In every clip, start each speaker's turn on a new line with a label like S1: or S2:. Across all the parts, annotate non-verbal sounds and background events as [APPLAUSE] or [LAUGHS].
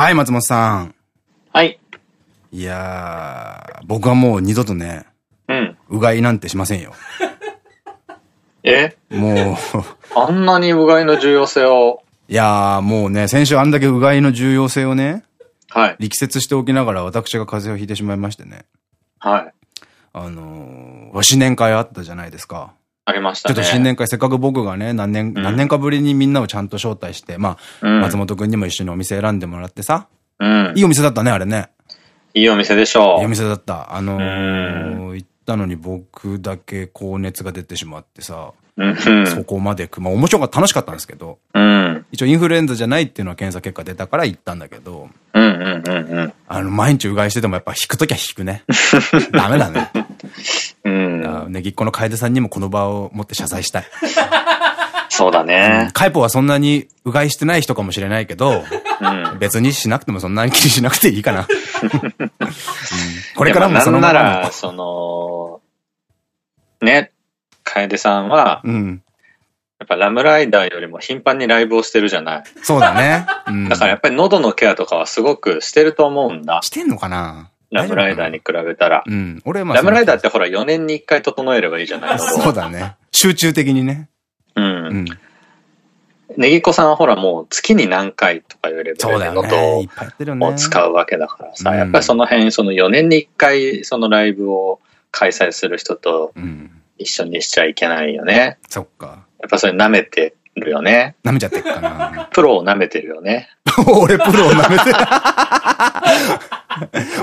S1: はい、松本さん。
S2: はい。
S1: いやー、僕はもう二度とね、
S2: うん。
S1: うがいなんてしませんよ。
S2: え？
S1: もう、
S2: あんなにうがいの重要性を、
S1: いやー、もうね、先週あんだけうがいの重要性をね、
S2: はい。
S1: 力説しておきながら私が風邪をひいてしまいましてね。
S2: はい。
S1: あのー、新年会あったじゃないですか。
S2: ありましたね。
S1: ちょっと新年会、せっかく僕がね、何年、
S2: うん
S1: 何年かぶりにみんなをちゃんと招待して、まあ、
S2: うん
S1: 松本くんにも一緒にお店選んでもらってさ、
S2: うん。
S1: いいお店だったね、あれね。
S2: いいお店でしょ
S1: いいお店だった。あの
S2: う
S1: ー、行ったのに僕だけ高熱が出てしまってさ。そこまでく、まあ面白かった、楽しかったんですけど、
S2: うん。
S1: 一応インフルエンザじゃないっていうのは検査結果出たから行ったんだけど。あの、毎日うがいしててもやっぱ引くときは引くね。[LAUGHS] ダメだね。
S2: うん。
S1: あねぎっこの楓さんにもこの場を持って謝罪したい。[LAUGHS]
S2: そうだね。
S1: カイポはそんなにうがいしてない人かもしれないけど、
S2: うん。
S1: 別にしなくてもそんなに気にしなくていいかな。[LAUGHS] うんこれからもそのまま
S2: まあなんなら、その、ね、楓さんは、
S1: うん。
S2: やっぱラムライダーよりも頻繁にライブをしてるじゃない。
S1: そうだね。うん。
S2: だからやっぱり喉のケアとかはすごくしてると思うんだ。
S1: してんのかな？
S2: ラムライダーに比べたら。
S1: うん。俺はまあ。
S2: ラムライダーってほら4年に1回整えればいいじゃないの [LAUGHS]
S1: そうだね。集中的にね。
S2: う。
S1: うんん。
S2: ネギっ子さんはほらもう月に何回とかいうレベル
S1: そうだよ
S2: で喉
S1: ね。いっぱいやってるよね。
S2: を使うわけだからさ、
S1: うん
S2: やっぱりその辺、その4年に1回そのライブを開催する人と
S1: うん。
S2: 一緒にしちゃいけないよね。
S1: そっか。
S2: やっぱそれ舐めてるよね。
S1: 舐めちゃってっかな。
S2: プロを舐めてるよね。[LAUGHS]
S1: 俺プロを舐めて [LAUGHS]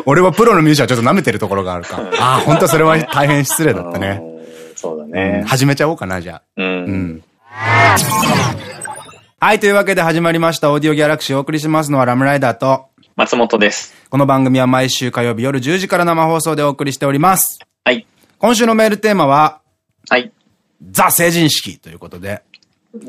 S1: 俺はプロのミュージシャンはちょっと舐めてるところがあるか。ああ、本当それは大変失礼だったね。[LAUGHS]
S2: うんそうだ
S1: うん
S2: ね。
S1: 始めちゃおうかな、じゃあ。
S2: うん。
S1: うん。はい、というわけで始まりました。オーディオギャラクシーをお送りしますのはラムライダーと、
S2: 松本です。
S1: この番組は毎週火曜日夜10時から生放送でお送りしております。
S2: はい。
S1: 今週のメールテーマは、
S2: はい。
S1: ザ成人式ということで。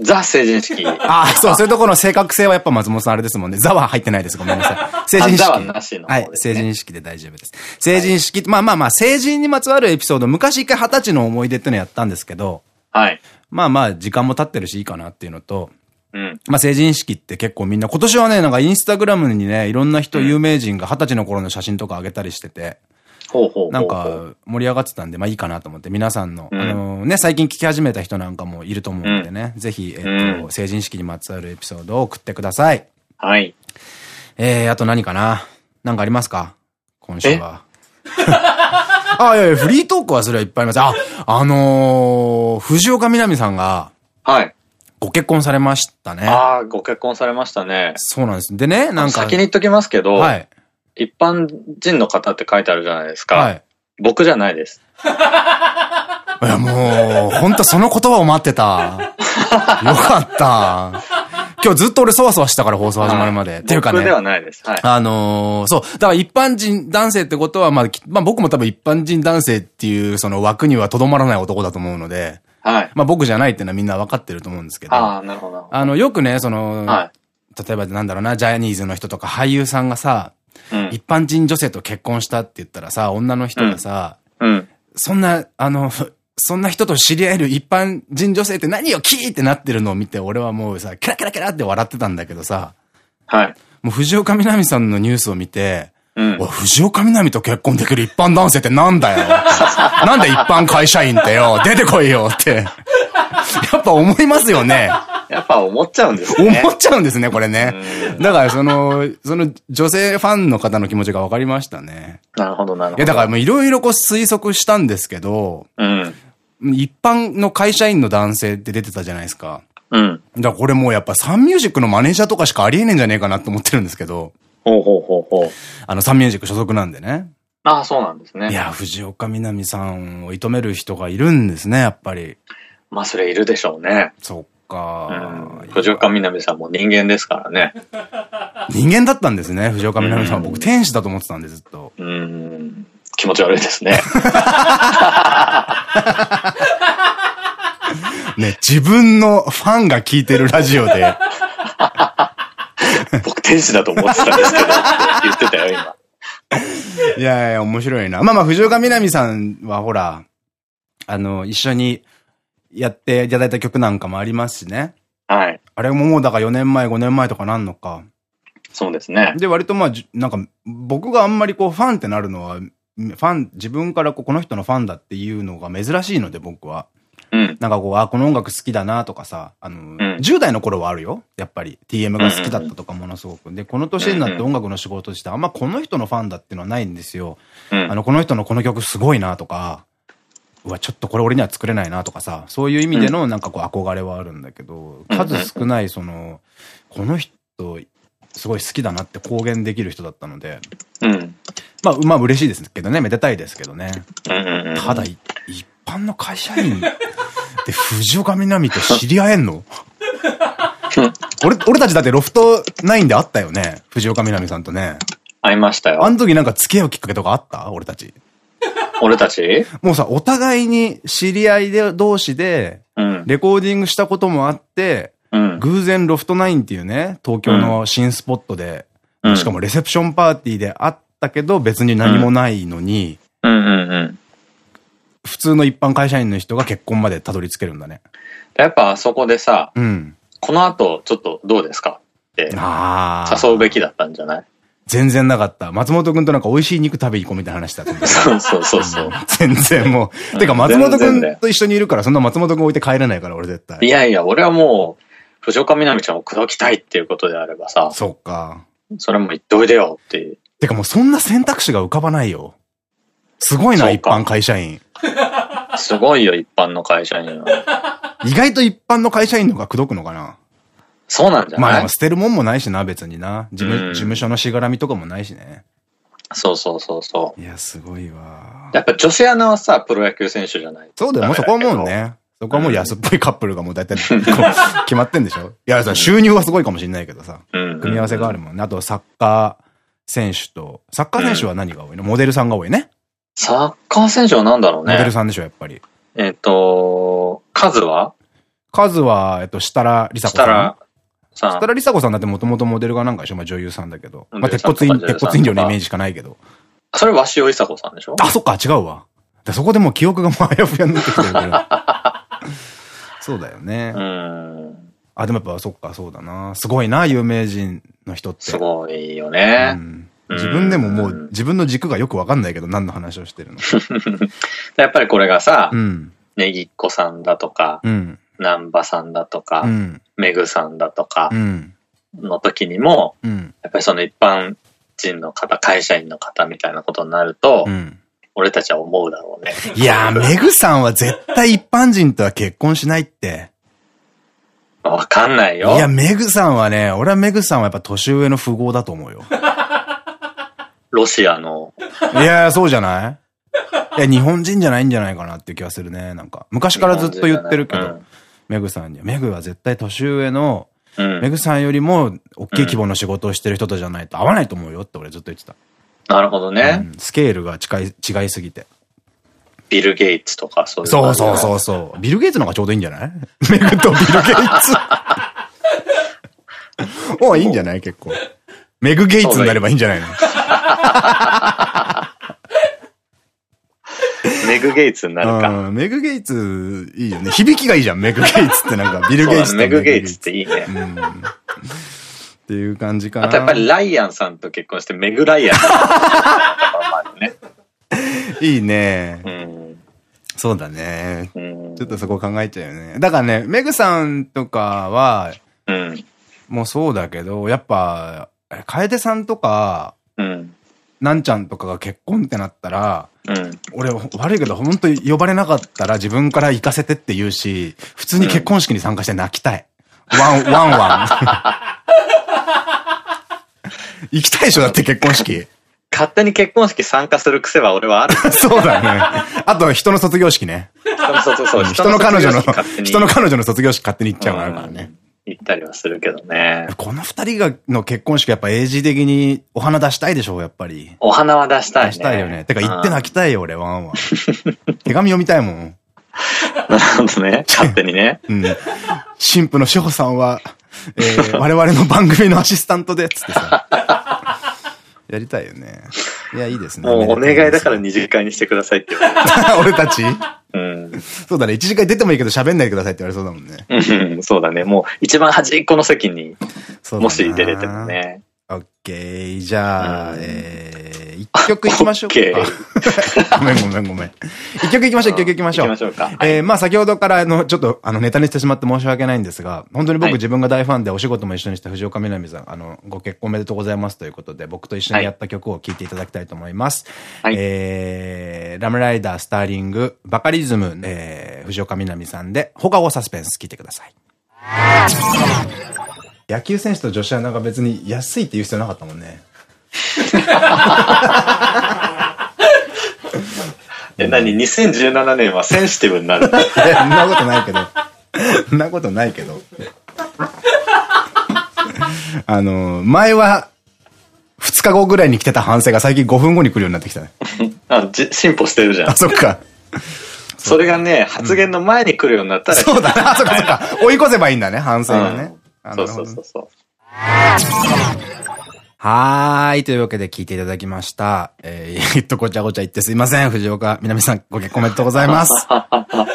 S2: ザ成人式。
S1: ああ、そう、そういうところの正確性はやっぱ松本さんあれですもんね。ザは入ってないです。ごめんなさい。成人式。
S2: ザはなしの方
S1: はい。成人式で大丈夫です。成人式、まあまあまあ、成人にまつわるエピソード、昔一回二十歳の思い出ってのやったんですけど、
S2: はい。
S1: まあまあ、時間も経ってるしいいかなっていうのと、
S2: うん。
S1: まあ成人式って結構みんな、今年はね、なんかインスタグラムにね、いろんな人、有名人が二十歳の頃の写真とか上げたりしてて。なんか盛り上がってたんで、まあいいかなと思って、皆さんの、
S2: うん
S1: あのね、最近聞き始めた人なんかもいると思うんでね、ぜひ、えっと、
S2: うん
S1: 成人式にまつわるエピソードを送ってください。
S2: はい。
S1: えー、あと何かな？なんかありますか？今週は。[LAUGHS] あ、いやいや、フリートークはそれはいっぱいあります。あ、あのー、藤岡みなみさんが
S2: はい。
S1: ご結婚されましたね。
S2: ああ、ご結婚されましたね。
S1: そうなんです。でね、なんか。
S2: 先に言っときますけど、
S1: はい。
S2: 一般人の方って書いてあるじゃないですか。
S1: はい。
S2: 僕じゃないです。[LAUGHS]
S1: いや、もう、本当その言葉を待ってた。[LAUGHS] よかった。今日ずっと俺そわそわしたから放送始まるまで。っていうかね
S2: 僕で。はないです。はい。
S1: あのーそう。だから一般人男性ってことは、まあ、きまあ僕も多分一般人男性っていうその枠にはとどまらない男だと思うので、
S2: はい。
S1: まあ僕じゃないっていうのはみんな分かってると思うんですけど、
S2: あ
S1: あ
S2: あ、なるほど。
S1: の、よくね、その、
S2: は
S1: 例えばなんだろうな、ジャニーズの人とか俳優さんがさ。一般人女性と結婚したって言ったらさ、女の人がさ、
S2: うん。
S1: そんな、あの、そんな人と知り合える一般人女性って何よキーってなってるのを見て、俺はもうさ、キラキラキラって笑ってたんだけどさ、
S2: はい。
S1: もう藤岡みなみさんのニュースを見て、
S2: うん。
S1: 藤岡みなみと結婚できる一般男性ってなんだよなんで一般会社員ってよ出てこいよって。やっぱ思いますよね。[LAUGHS]
S2: やっぱ思っちゃうんですね。
S1: 思っちゃうんですね、これね。だからその、その女性ファンの方の気持ちが分かりましたね。
S2: なるほど、なるほど。
S1: いや、だからもういろいろこう推測したんですけど、
S2: うん。
S1: 一般の会社員の男性って出てたじゃないですか。
S2: うん。
S1: だからこれもうやっぱサンミュージックのマネージャーとかしかありえねえんじゃねえかなって思ってるんですけど、
S2: ほうほうほうほう。
S1: あのサンミュージック所属なんでね。
S2: ああ、そうなんですね。
S1: いや、藤岡みなみさんを射止める人がいるんですね、やっぱり。
S2: まあ、それいるでしょうね。
S1: そっ
S2: う
S1: か
S2: ん。。藤岡みなみさんも人間ですからね。[LAUGHS]
S1: 人間だったんですね、藤岡みなみさんは。僕天使だと思ってたんで、ずっと。
S2: うん。気持ち悪いですね。[LAUGHS]
S1: ね、自分のファンが聞いてるラジオで、[LAUGHS]
S2: 僕天使だと思ってたんですけど、って言ってたよ、今。
S1: いやいや、面白いな。まあまあ、藤岡みなみさんはほら、あの、一緒にやっていただいた曲なんかもありますしね。
S2: はい。
S1: あれももうだから4年前、5年前とかなんのか。
S2: そうですね。
S1: で、割とまあ、なんか、僕があんまりこう、ファンってなるのは、ファン、自分からこうこの人のファンだっていうのが珍しいので、僕は。
S2: うん。
S1: なんかこう、あ、この音楽好きだなとかさ、あの、うん、10代の頃はあるよ。やっぱり。TM が好きだったとかものすごく。で、この年になって音楽の仕事して、あんまこの人のファンだっていうのはないんですよ。うん、あの、この人のこの曲すごいなとか、うわ、ちょっとこれ俺には作れないなとかさ、そういう意味でのなんかこう憧れはあるんだけど、数少ないその、この人、すごい好きだなって公言できる人だったので、うん。まあ、まあ嬉しいですけどね、めでたいですけどね。ただ、一般の会社員で藤岡みなみと知り合えんの？[LAUGHS] 俺、俺たちだってロフト9で会ったよね？藤岡みなみさんとね。
S2: 会いましたよ。
S1: あの時なんか付き合うきっかけとかあった？俺たち。[LAUGHS]
S2: 俺たち？
S1: もうさ、お互いに知り合いで同士で、レコーディングしたこともあって、うん、偶然ロフトナインっていうね、東京の新スポットで、うん、しかもレセプションパーティーであったけど別に何もないのに、普通の一般会社員の人が結婚までたどり着けるんだね。
S2: やっぱあそこでさ、うん、この後ちょっとどうですか？って誘うべきだったんじゃない？
S1: 全然なかった。松本くんとなんか美味しい肉食べ行こうみたいな話だった。
S2: そうそうそうそう。[LAUGHS]
S1: 全然もう。てか松本くんと一緒にいるから、そんな松本くん置いて帰れないから、俺絶対。
S2: いやいや、俺はもう、藤岡みなみちゃんを口説きたいっていうことであればさ。
S1: そっか。
S2: それも言っておいでよっていう。
S1: てかもうそんな選択肢が浮かばないよ。すごいな、一般会社員。
S2: すごいよ、一般の会社員
S1: は。意外と一般の会社員の方が口説くのかな
S2: そうなんじゃない？
S1: まあ捨てるもんもないしな、別にな。事務、事務所のしがらみとかもないしね。
S2: そうそうそうそ
S1: う。いや、すごいわ。
S2: やっぱ女子アナはさ、プロ野球選手じゃない？
S1: そうだよ、もうそこはもうね。そこはもう安っぽいカップルがもう [LAUGHS] 大体決まってんでしょ？いや、さ、収入はすごいかもしれないけどさ。組み合わせがあるもんね。あと、サッカー選手と、サッカー選手は何が多いの？モデルさんが多いね。
S2: サッカー選手は何だろうね。
S1: モデルさんでしょ、やっぱり。
S2: えっと、数は？
S1: 数は、えっと、設楽梨紗子さん。設楽さん。設楽梨紗子さんだってもともとモデルがなんかでしょまあ女優さんだけど。まあ鉄骨飲、鉄骨飲料のイメージしかないけど。
S2: それ鷲尾梨紗子さんでしょ？
S1: あ、そっか、違うわ。そこでもう記憶がもうあやふやになってきてるから。[LAUGHS] そうだよね。うん。あ、でもやっぱそっか、そうだな。すごいな、有名人の人って。
S2: すごいよね。う
S1: ん自分でももう自分の軸がよくわかんないけど何の話をしてるの [LAUGHS]
S2: やっぱりこれがさ、うん、ねぎっこさんだとか、うん、南波さんだとか、うん、めぐさんだとかの時にも、うん、やっぱりその一般人の方、会社員の方みたいなことになると、うん、俺たちは思うだろうね。
S1: いやー、メグさんは絶対一般人とは結婚しないって。
S2: わかんないよ。
S1: いや、メグさんはね、俺はメグさんはやっぱ年上の富豪だと思うよ。
S2: ロシアの。
S1: いや、そうじゃない？いや、日本人じゃないんじゃないかなっていう気がするね。なんか、昔からずっと言ってるけど、うん、メグさんには。メグは絶対年上の、うん、メグさんよりも、大きい規模の仕事をしてる人とじゃないと合わないと思うよって俺ずっと言ってた。
S2: なるほどね、うん。
S1: スケールが近い、違いすぎて。
S2: ビル・ゲイツとかそういう。
S1: そうそうそうそう。ビル・ゲイツの方がちょうどいいんじゃない？メグとビル・ゲイツ。もういいんじゃない？結構。メグ・ゲイツになればいいんじゃないの？[LAUGHS]
S2: メグ・ゲイツになるか。
S1: メグ・ゲイツいいよね。響きがいいじゃん、メグ・ゲイツってなんか、[LAUGHS] ビル・ゲイツ
S2: メグ・ゲイツっていいね。
S1: っていう感じかな。
S2: あとやっぱりライアンさんと結婚して、メグ・ライアン。[LAUGHS]
S1: いいね。そうだね。ちょっとそこ考えちゃうよね。だからね、メグさんとかは、もうそうだけど、やっぱ、楓さんとか、なんちゃんとかが結婚ってなったら、うん、俺悪いけど本当に呼ばれなかったら自分から行かせてって言うし、普通に結婚式に参加して泣きたい。ワン、[LAUGHS] ワンワン。行きたいでしょ？だって結婚式。
S2: 勝手に結婚式参加する癖は俺はある。[LAUGHS]
S1: そうだね。あと人の卒業式ね。
S2: 人の卒業式。
S1: 人の彼女の、人の彼女の卒業式勝手に行っちゃうからね。
S2: 行ったりはするけどね。
S1: この二人がの結婚式やっぱ英字的にお花出したいでしょ、やっぱり。
S2: お花は出したいね。
S1: 出したいよね。てか行って泣きたいよ、俺、ワンワン。[LAUGHS] 手紙読みたいもん。
S2: なるほどね。勝手にね。[LAUGHS] うん。
S1: 神父の志保さんは、えー、[LAUGHS] 我々の番組のアシスタントで、つってさ。やりたいよね。いや、いいですね。
S2: もうお願いだから二次会にしてくださいって言わ
S1: れ [LAUGHS] 俺たち？うん。そうだね。一次会出てもいいけど喋んないでくださいって言われそうだもんね。
S2: うん、そうだね。もう一番端っこの席に、もし出れてもね。
S1: オッケー。じゃあ、えー、一曲いきましょうか。ごめんごめんごめん。一曲いきましょう、一曲いきましょう。
S2: 行きましょうか。
S1: えー、まあ先ほどから、あの、ちょっと、あの、ネタにしてしまって申し訳ないんですが、本当に僕自分が大ファンでお仕事も一緒にした藤岡みなみさん、あの、ご結婚おめでとうございますということで、僕と一緒にやった曲を聴いていただきたいと思います。はい、えー、ラムライダー、スターリング、バカリズム、えー、藤岡みなみさんで、放課後サスペンス聴いてください。野球選手と女子アナが別に安いって言う必要なかったもんね。[LAUGHS]
S2: え、何 ?2017 年はセンシティブになる [LAUGHS] そ
S1: んなことないけど。そんなことないけど。あの、前は、2日後ぐらいに来てた反省が最近5分後に来るようになってきたね。[LAUGHS]
S2: あ、じ、進歩してるじゃん。
S1: あ、そっか。
S2: それがね、発言の前に来るようになったら、
S1: そうだね。あ、そっかそっか。追い越せばいいんだね、反省がね。
S2: そうそうそうそう。
S1: はーい。というわけで聞いていただきました。えー、[LAUGHS] っとごちゃごちゃ言ってすいません。藤岡みなみさん、ご結婚おめでとうございます。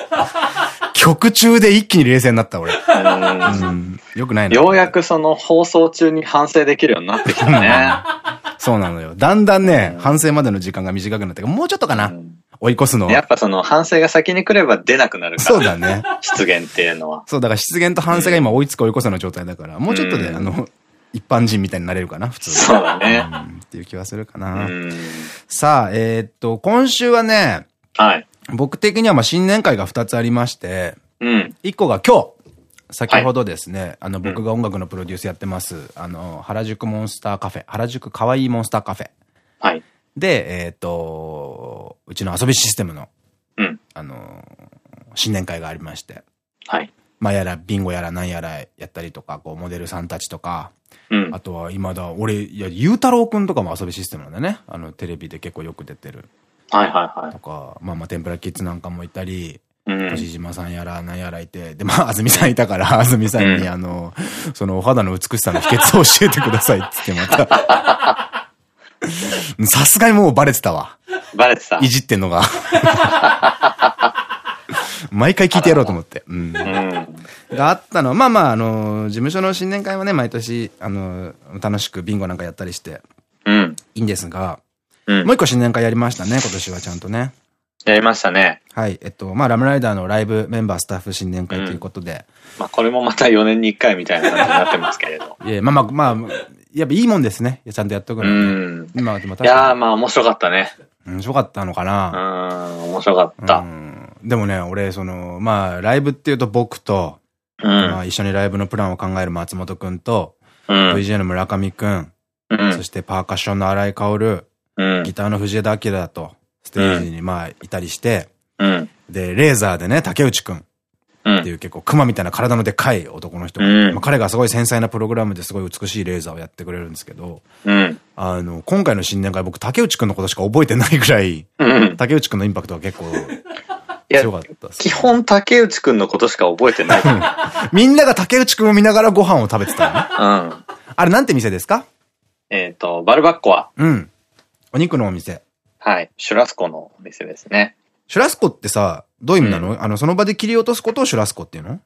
S1: [LAUGHS] 曲中で一気に冷静になった、俺。うん。よくない
S2: な。ようやくその放送中に反省できるようになってきたね。[LAUGHS]
S1: そうなのよ。だんだんね、反省までの時間が短くなって、もうちょっとかな？うん追い越すの
S2: やっぱその反省が先に来れば出なくなるから。
S1: そうだね。
S2: 失言っていうのは。
S1: そう、だから失言と反省が今追いつく追い越すの状態だから、もうちょっとで、あの、一般人みたいになれるかな、普通
S2: そうだね。
S1: っていう気はするかな。さあ、えー、っと、今週はね、
S2: はい。
S1: 僕的にはまあ新年会が2つありまして、
S2: うん。
S1: 1個が今日、先ほどですね、はい、あの、僕が音楽のプロデュースやってます、うん、あの、原宿モンスターカフェ、原宿かわいいモンスターカフェ。
S2: はい。
S1: で、えっ、ー、と、うちの遊びシステムの
S2: うん、
S1: あの、新年会がありまして。
S2: はい。
S1: まあやら、ビンゴやら何やらやったりとか、こう、モデルさんたちとか、
S2: うん、
S1: あとは今だ、俺、いや、ゆうたろうくんとかも遊びシステムなんだね。あの、テレビで結構よく出てる。
S2: はいはいはい。
S1: とか、まあまあ、天ぷらキッズなんかもいたり、
S2: うん、
S1: 星島さんやら何やらいて、で、まあ、あずみさんいたから、あずみさんに、あの、そのお肌の美しさの秘訣を教えてくださいってってまた。[LAUGHS] さすがにもうバレてたわ。
S2: バレてた。
S1: いじってんのが。毎回聞いてやろうと思って。うん。があったの。まあまあ、あの、事務所の新年会はね、毎年、あの、楽しくビンゴなんかやったりして、
S2: うん。
S1: いいんですが、うん、もう一個新年会やりましたね、今年はちゃんとね。
S2: やりましたね。
S1: はい。えっと、まあ、ラムライダーのライブメンバースタッフ新年会ということで。
S2: うん、まあ、これもまた4年に1回みたいな感じになってますけれど。
S1: いや、まあまあ、まあ、やっぱいいもんですね。ちゃんとやっとくの、ね。う
S2: ん。今でもいやー、まあ面白かったね。
S1: 面白かったのか
S2: なうん、面白かった。
S1: でもね、俺、その、まあ、ライブっていうと僕と、うん、まあ一緒にライブのプランを考える松本くんと、うん、VJ の村上くん、うん、そしてパーカッションの荒井薫、うん、ギターの藤枝明と、ステージにまあいたりして、
S2: うん、
S1: で、レーザーでね、竹内くん。っていう結構熊みたいな体のでかい男の人が、うん、まあ彼がすごい繊細なプログラムですごい美しいレーザーをやってくれるんですけど、
S2: うん、
S1: あの、今回の新年会僕竹内くんのことしか覚えてないぐらい、
S2: うん、
S1: 竹内くんのインパクトは結構強かった
S2: 基本竹内くんのことしか覚えてない。[LAUGHS]
S1: みんなが竹内くんを見ながらご飯を食べてたね。
S2: うん。
S1: あれなんて店ですか？
S2: えっと、バルバッコは。
S1: うん。お肉のお店。
S2: はい。シュラスコのお店ですね。
S1: シュラスコってさ、どういう意味なの、うん、あの、その場で切り落とすことをシュラスコっていうの？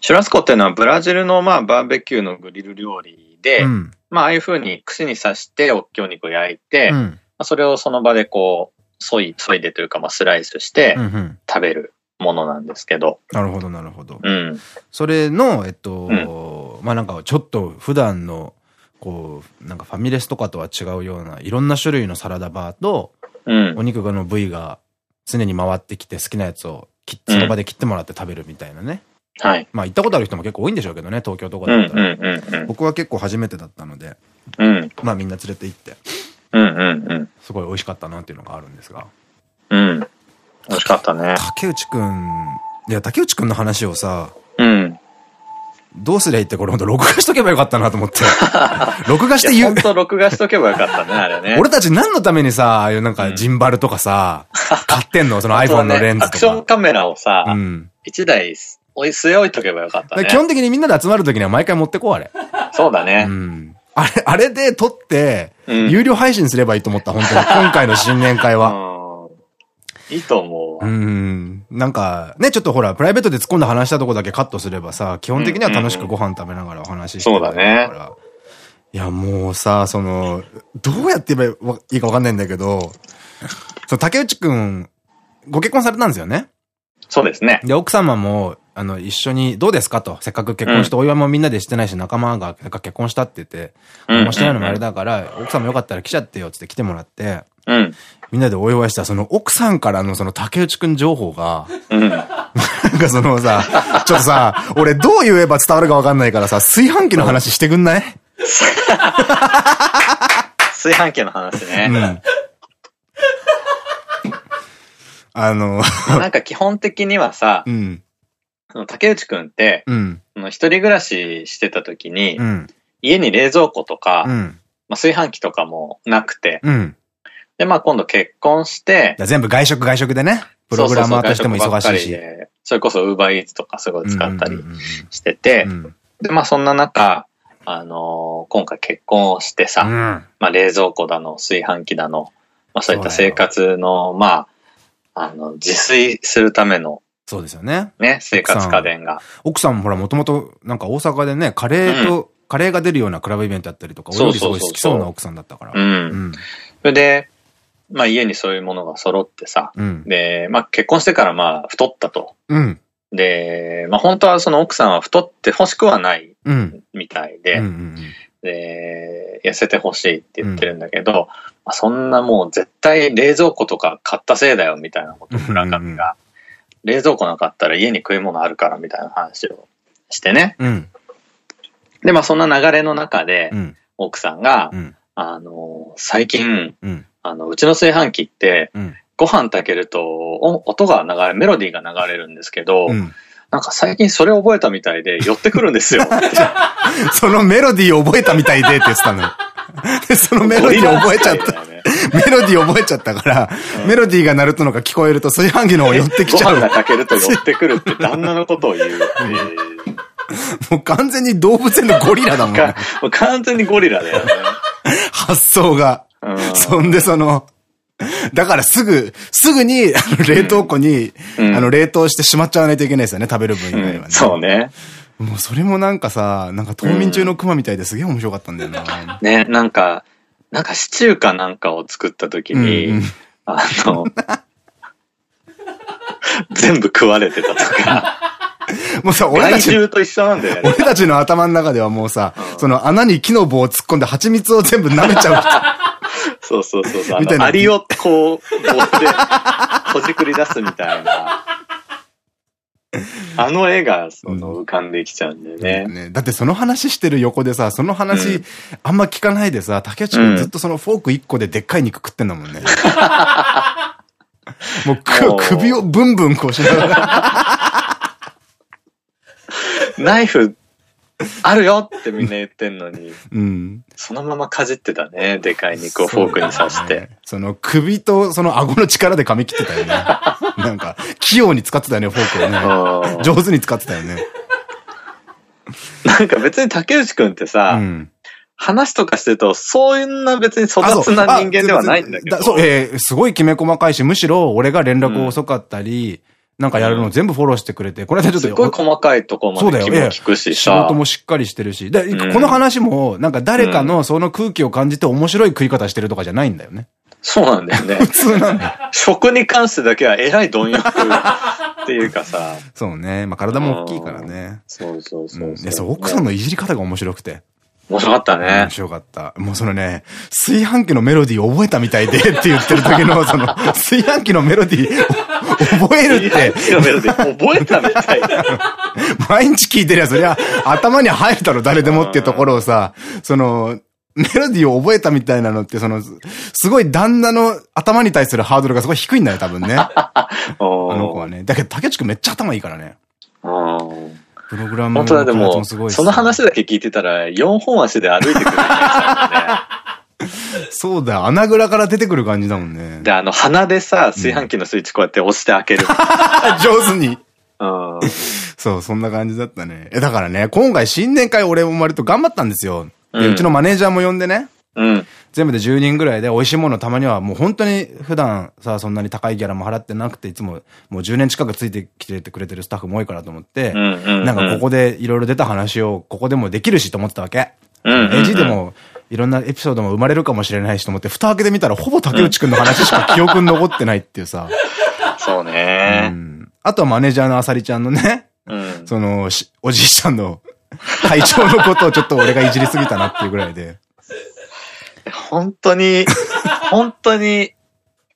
S2: シュラスコっていうのはブラジルのまあバーベキューのグリル料理で、うん、まあああいう風に串に刺しておっきょ肉を焼いて、うん、まあ、それをその場でこう、そい、そいでというかまあスライスして食べるものなんですけど。
S1: なるほどなるほど。
S2: うん。
S1: それの、えっと、まあなんかちょっと普段のこう、なんかファミレスとかとは違うような、いろんな種類のサラダバーと、お肉の部位が常に回ってきて好きなやつをその場で切ってもらって食べるみたいなね。
S2: はい。
S1: まあ行ったことある人も結構多いんでしょうけどね、東京とかだったら。僕は結構初めてだったので、
S2: うん、
S1: まあみんな連れて行って、
S2: うんうんうん。
S1: すごい美味しかったなっていうのがあるんですが。
S2: うん。美味しかったね。
S1: 竹内くん、いや、竹内くんの話をさ、
S2: うん。
S1: どうすりゃいいってこれほんと録画しとけばよかったなと思って。[LAUGHS] 録画して言う。ほん
S2: と録画しとけばよかったね、あれね。
S1: 俺たち何のためにさ、ああいうなんかジンバルとかさ、買ってんの？その [LAUGHS] iPhone のレンズとか。ア
S2: クションカメラをさ、一台据え置いとけばよかったね。
S1: 基本的にみんなで集まるときには毎回持ってこう、あれ。
S2: そうだね。
S1: うん。あれ、あれで撮って、有料配信すればいいと思った、本当に。[LAUGHS] 今回の新年会は。
S2: いいと思
S1: う。うん。なんか、ね、ちょっとほら、プライベートで突っ込んだ話したとこだけカットすればさ、基本的には楽しくご飯食べながらお話しして
S2: そうだね。
S1: いや、もうさ、その、どうやって言えばいいかわかんないんだけど、その竹内くん、ご結婚されたんですよね？
S2: そうですね。
S1: で、奥様も、あの、一緒に、どうですかと。せっかく結婚して、お祝いもみんなでしてないし、仲間が結婚したって言って、面白いのもあれだから、奥さんもよかったら来ちゃってよ、つって来てもらって、うん。みんなでお祝いしたその奥さんからのその竹内くん情報が、うん。なんかそのさ、ちょっとさ、俺どう言えば伝わるかわかんないからさ、炊飯器の話してくんない？
S2: 炊飯器の話ね。うん。あの、なんか基本的にはさ、うん、竹内くんって、うん、一人暮らししてた時に、うん、家に冷蔵庫とか、うん、まあ、炊飯器とかもなくて、うん、で、まあ今度結婚して、
S1: 全部外食外食でね、プログラマーとしても忙しいし。
S2: それこそウーバーイーツとかすごい使ったりしてて、で、まあそんな中、あのー、今回結婚をしてさ、まあ冷蔵庫だの、炊飯器だの、まあそういった生活の、まあ、あの、自炊するための、
S1: そうですよね。
S2: ね、生活家電が。
S1: 奥さんもほら、もともと、なんか大阪でね、カレーと、うん、カレーが出るようなクラブイベントやったりとか、お料理すごい好きそうな奥さんだったから。うん。う
S2: ん、それで、まあ家にそういうものが揃ってさ、うん、で、まあ結婚してからまあ太ったと。うん。で、まあ本当はその奥さんは太って欲しくはないみたいで、で、痩せてほしいって言ってるんだけど、まあ、そんなもう絶対冷蔵庫とか買ったせいだよみたいなこと村上が、冷蔵庫なかったら家に食い物あるからみたいな話をしてね。うん、で、まあそんな流れの中で、奥さんが、うん、あの、最近、あの、うちの炊飯器って、ご飯炊けると音が流れ、メロディーが流れるんですけど、なんか最近それ覚えたみたいで寄ってくるんですよ。[LAUGHS]
S1: そのメロディー覚えたみたいでって言ってたの。[LAUGHS] で、そのメロディー覚えちゃった。メロディー覚えちゃったから、メロディーが鳴るとのが聞こえると炊飯器の方寄ってきちゃう。
S2: ご飯が炊けると寄ってくるって旦那のことを言う。
S1: もう完全に動物園のゴリラだもん。も
S2: う完全にゴリラだよね。
S1: 発想が。そんでその、だからすぐ、すぐに、あの、冷凍庫に、うん、あの、冷凍してしまっちゃわないといけないですよね、食べる分以外はね。うん、
S2: そうね。
S1: もうそれもなんかさ、なんか冬眠中の熊みたいですげえ面白かったんだよな。
S2: ね、なんか、なんかシチューかなんかを作った時に、うん、あの、全部食われてたとか。
S1: もうさ、俺たち。
S2: と一緒なんだよね。
S1: 俺たちの頭の中ではもうさ、うん、その穴に木の棒を突っ込んで蜂蜜を全部舐めちゃう。
S2: そうそうそうそう。みたいな。アリをこう、こうで、ほじくり出すみたいな。[LAUGHS] あの絵が、その、浮かんできちゃうんだよね。ね
S1: だってその話してる横でさ、その話、うん、あんま聞かないでさ、竹内くんずっとそのフォーク1個ででっかい肉食ってんだもんね。[LAUGHS] もうく、首をブンブンこうしながら。[LAUGHS]
S2: ナイフ [LAUGHS] あるよってみんな言ってんのに、うん、そのままかじってたね、でかい肉をフォークに刺して。
S1: その首とその顎の力で噛み切ってたよね。[LAUGHS] なんか、器用に使ってたよね、フォークをね。上手に使ってたよね。
S2: なんか別に竹内くんってさ、うん、話とかしてると、そういうな別に粗雑な人間ではないんだけど。
S1: そう、えー、すごいきめ細かいし、むしろ俺が連絡遅かったり、うんなんかやるの全部フォローしてくれて、これ
S2: はちょっと。すごい細かいところまで気も聞くし
S1: 仕事もしっかりしてるし。で、この話も、なんか誰かのその空気を感じて面白い食い方してるとかじゃないんだよね。
S2: そうなんだよね。[LAUGHS]
S1: 普通なんだよ。
S2: 食に関してだけは偉い貪欲っていうかさ。[LAUGHS]
S1: そうね。まあ体も大きいからね。
S2: そうそうそう
S1: そう。そう、奥さんのいじり方が面白くて。
S2: 面白かったね。
S1: 面白かった。もうそのね、炊飯器のメロディー覚えたみたいで [LAUGHS] って言ってる時の、その、炊飯器のメロディー覚えるって。
S2: 炊飯器のメロディー覚えたみたい
S1: 毎日聞いてるやつ、そりゃ頭に入るだろ、誰でもっていうところをさ、その、メロディーを覚えたみたいなのって、その、すごい旦那の頭に対するハードルがすごい低いんだよ、多分ね。[LAUGHS] あの子はね。だけど、竹内くんめっちゃ頭いいからね。プログラム
S2: 本当だ、でも、その話だけ聞いてたら、4本足で歩いてくるね。[LAUGHS]
S1: そうだよ、穴蔵から出てくる感じだもんね。
S2: で、あの、鼻でさ、炊飯器のスイッチこうやって押して開ける。[LAUGHS]
S1: 上手に。そう、そんな感じだったね。え、だからね、今回新年会俺も割と頑張ったんですよ。ううちのマネージャーも呼んでね。うん。全部で10人ぐらいで美味しいものたまにはもう本当に普段さ、そんなに高いギャラも払ってなくて、いつももう10年近くついてきててくれてるスタッフも多いからと思って、なんかここでいろいろ出た話をここでもできるしと思ってたわけ。エジでも、いろんなエピソードも生まれるかもしれないしと思って、蓋開けてみたらほぼ竹内くんの話しか記憶に残ってないっていうさ。
S2: そうね、
S1: うん。あとはマネージャーのあさりちゃんのね、うん、その、おじいちゃんの [LAUGHS] 体調のことをちょっと俺がいじりすぎたなっていうぐらいで。
S2: 本当に、[LAUGHS] 本当に、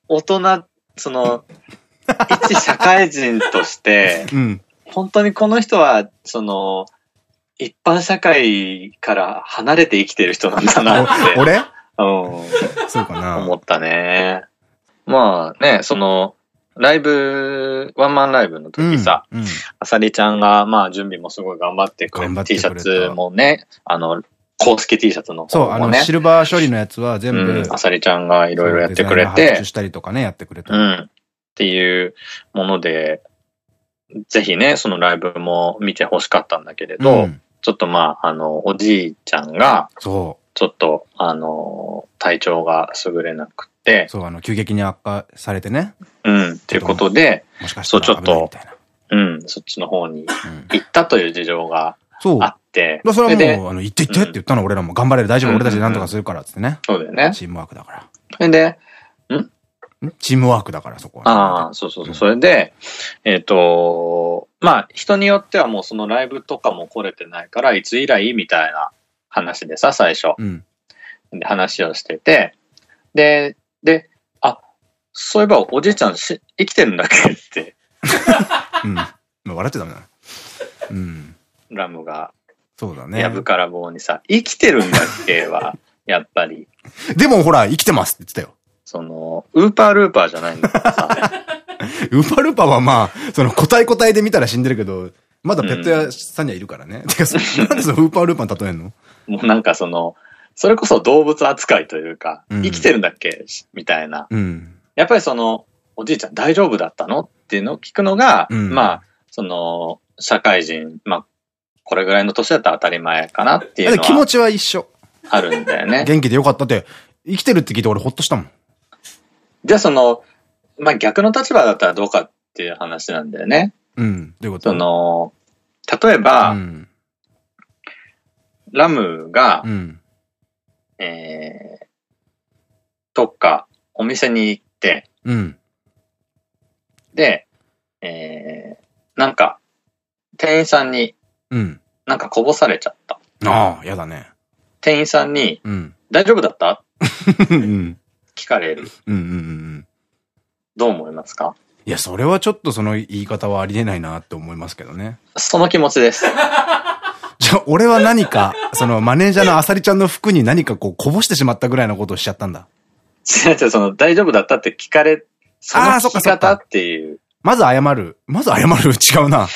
S2: 大人、その、一社会人として、うん、本当にこの人は、その、一般社会から離れて生きてる人なんだなって。
S1: 俺？うん。
S2: そうかな。思ったね。まあね、その、ライブ、ワンマンライブの時さ、うんうん、あさりちゃんが、まあ準備もすごい頑張ってくれて、T シャツもね、あの、公式 T シャツの、ね、
S1: そう、あの、シルバー処理のやつは全部、
S2: あさりちゃんがいろいろやってくれて、
S1: 発したりとかね、やってくれた。
S2: うん。っていうもので、ぜひね、そのライブも見てほしかったんだけれど、うん、ちょっとまあ、あの、おじいちゃんが、そう。ちょっと、あの、体調が優れなくて。
S1: そう、あの、急激に悪化されてね。
S2: うん、っていうことで、もしかしたらそう、ちょっと、うん、そっちの方に行ったという事情があって。
S1: それはもう、あの、行って行ってって言ったの、俺らも。頑張れる、大丈夫、俺たちなんとかするから、つってね。
S2: そうだよね。
S1: チームワークだから。
S2: で、
S1: チームワークだから、そこは、
S2: ね。ああ、そうそうそう。それで、えっ、ー、と、まあ、人によってはもうそのライブとかも来れてないから、いつ以来みたいな話でさ、最初。うん、で話をしてて、で、で、あ、そういえばおじいちゃんし生きてるんだっけって。
S1: うん。まあ、笑っちゃダメだ。
S2: うん。ラムが。
S1: そうだね。
S2: やぶから棒にさ、生きてるんだっけは、[LAUGHS] やっぱり。
S1: でもほら、生きてますって言ってたよ。
S2: その、ウーパールーパーじゃないんだからさ。[LAUGHS]
S1: ウーパールーパーはまあ、その個体個体で見たら死んでるけど、まだペット屋さんにはいるからね。うん、なんでそのウーパールーパーに例えんの？
S2: もうなんかその、それこそ動物扱いというか、うん、生きてるんだっけ？みたいな。うん、やっぱりその、おじいちゃん大丈夫だったの？っていうのを聞くのが、うん、まあ、その、社会人、まあ、これぐらいの年だったら当たり前かなっていうのは。
S1: 気持ちは一緒。
S2: あるんだよね。[LAUGHS]
S1: 元気でよかったって、生きてるって聞いて俺ほっとしたもん。
S2: じゃあその、まあ、逆の立場だったらどうかっていう話なんだよね。
S1: うん。どういうこと？
S2: その、例えば、うん、ラムが、うん、えー、どっかお店に行って、うん、で、えー、なんか、店員さんに、なんかこぼされちゃった。
S1: ああ、やだね。
S2: 店員さんに、うん、大丈夫だった、うん聞かれる。うんうんうん。どう思いますか？
S1: いや、それはちょっとその言い方はありえないなって思いますけどね。
S2: その気持ちです。[LAUGHS]
S1: じゃあ、俺は何か、そのマネージャーのあさりちゃんの服に何かこうこぼしてしまったぐらいのことをしちゃったんだ。
S2: 違う違う、その大丈夫だったって聞かれ、その聞き方っていう。
S1: まず謝る。まず謝る。違うな。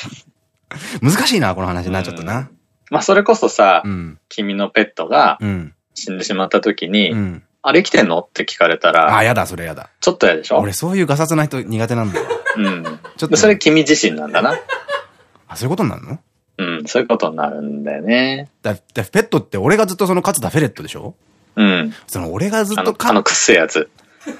S1: [LAUGHS] 難しいな、この話になっちゃったな。
S2: まあ、それこそさ、うん、君のペットが死んでしまった時に、うん、あれ生きてんのって聞かれたら。
S1: あ、やだ、それやだ。
S2: ちょっとやでしょ？
S1: 俺そういうガサツな人苦手なんだよ。うん。[LAUGHS]
S2: ちょっと。それ君自身なんだな。
S1: あ、そういうことになるの？
S2: うん、そういうことになるんだよね。
S1: だ、だ、ペットって俺がずっとその飼ってたフェレットでしょ？うん。その俺がずっと
S2: 飼っあのくっせえやつ。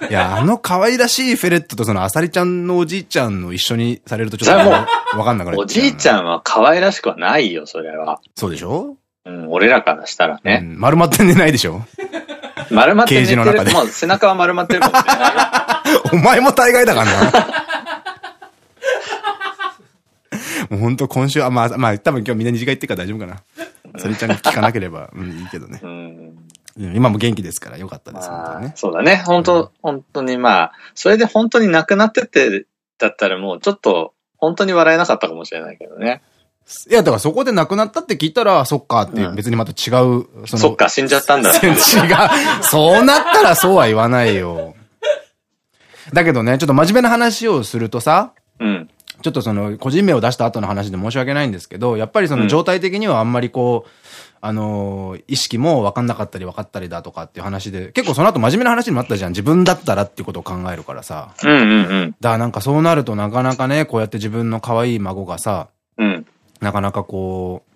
S1: いや、あの可愛らしいフェレットとそのアサリちゃんのおじいちゃんの一緒にされるとちょっとわかんなくなっ
S2: おじいちゃんは可愛らしくはないよ、それは。
S1: そうでしょ？
S2: うん、俺らからしたらね。うん、
S1: 丸まって寝ないでしょ？
S2: 丸まって寝てる。ケージの中で。もう背中は丸まってるかもしれない
S1: お前も大概だからな。もう本当今週は、まあ、まあ、多分今日みんな二次会行ってから大丈夫かな。それちゃんが聞かなければ、うん、いいけどね。うん、今も元気ですからよかったです、まあ、本当ね。
S2: そうだね。本当、うん、本当にまあ、それで本当に亡くなってて、だったらもうちょっと、本当に笑えなかったかもしれないけどね。
S1: いや、だからそこで亡くなったって聞いたら、そっかって、別にまた違う、
S2: その。そっか、死んじゃったんだ。[LAUGHS]
S1: 違う。そうなったらそうは言わないよ。だけどね、ちょっと真面目な話をするとさ、うん。ちょっとその、個人名を出した後の話で申し訳ないんですけど、やっぱりその状態的にはあんまりこう、あのー、意識も分かんなかったり分かったりだとかっていう話で、結構その後真面目な話にもあったじゃん。自分だったらっていうことを考えるからさ。うんうんうん。だからなんかそうなるとなかなかね、こうやって自分の可愛い孫がさ、うん。なかなかこう、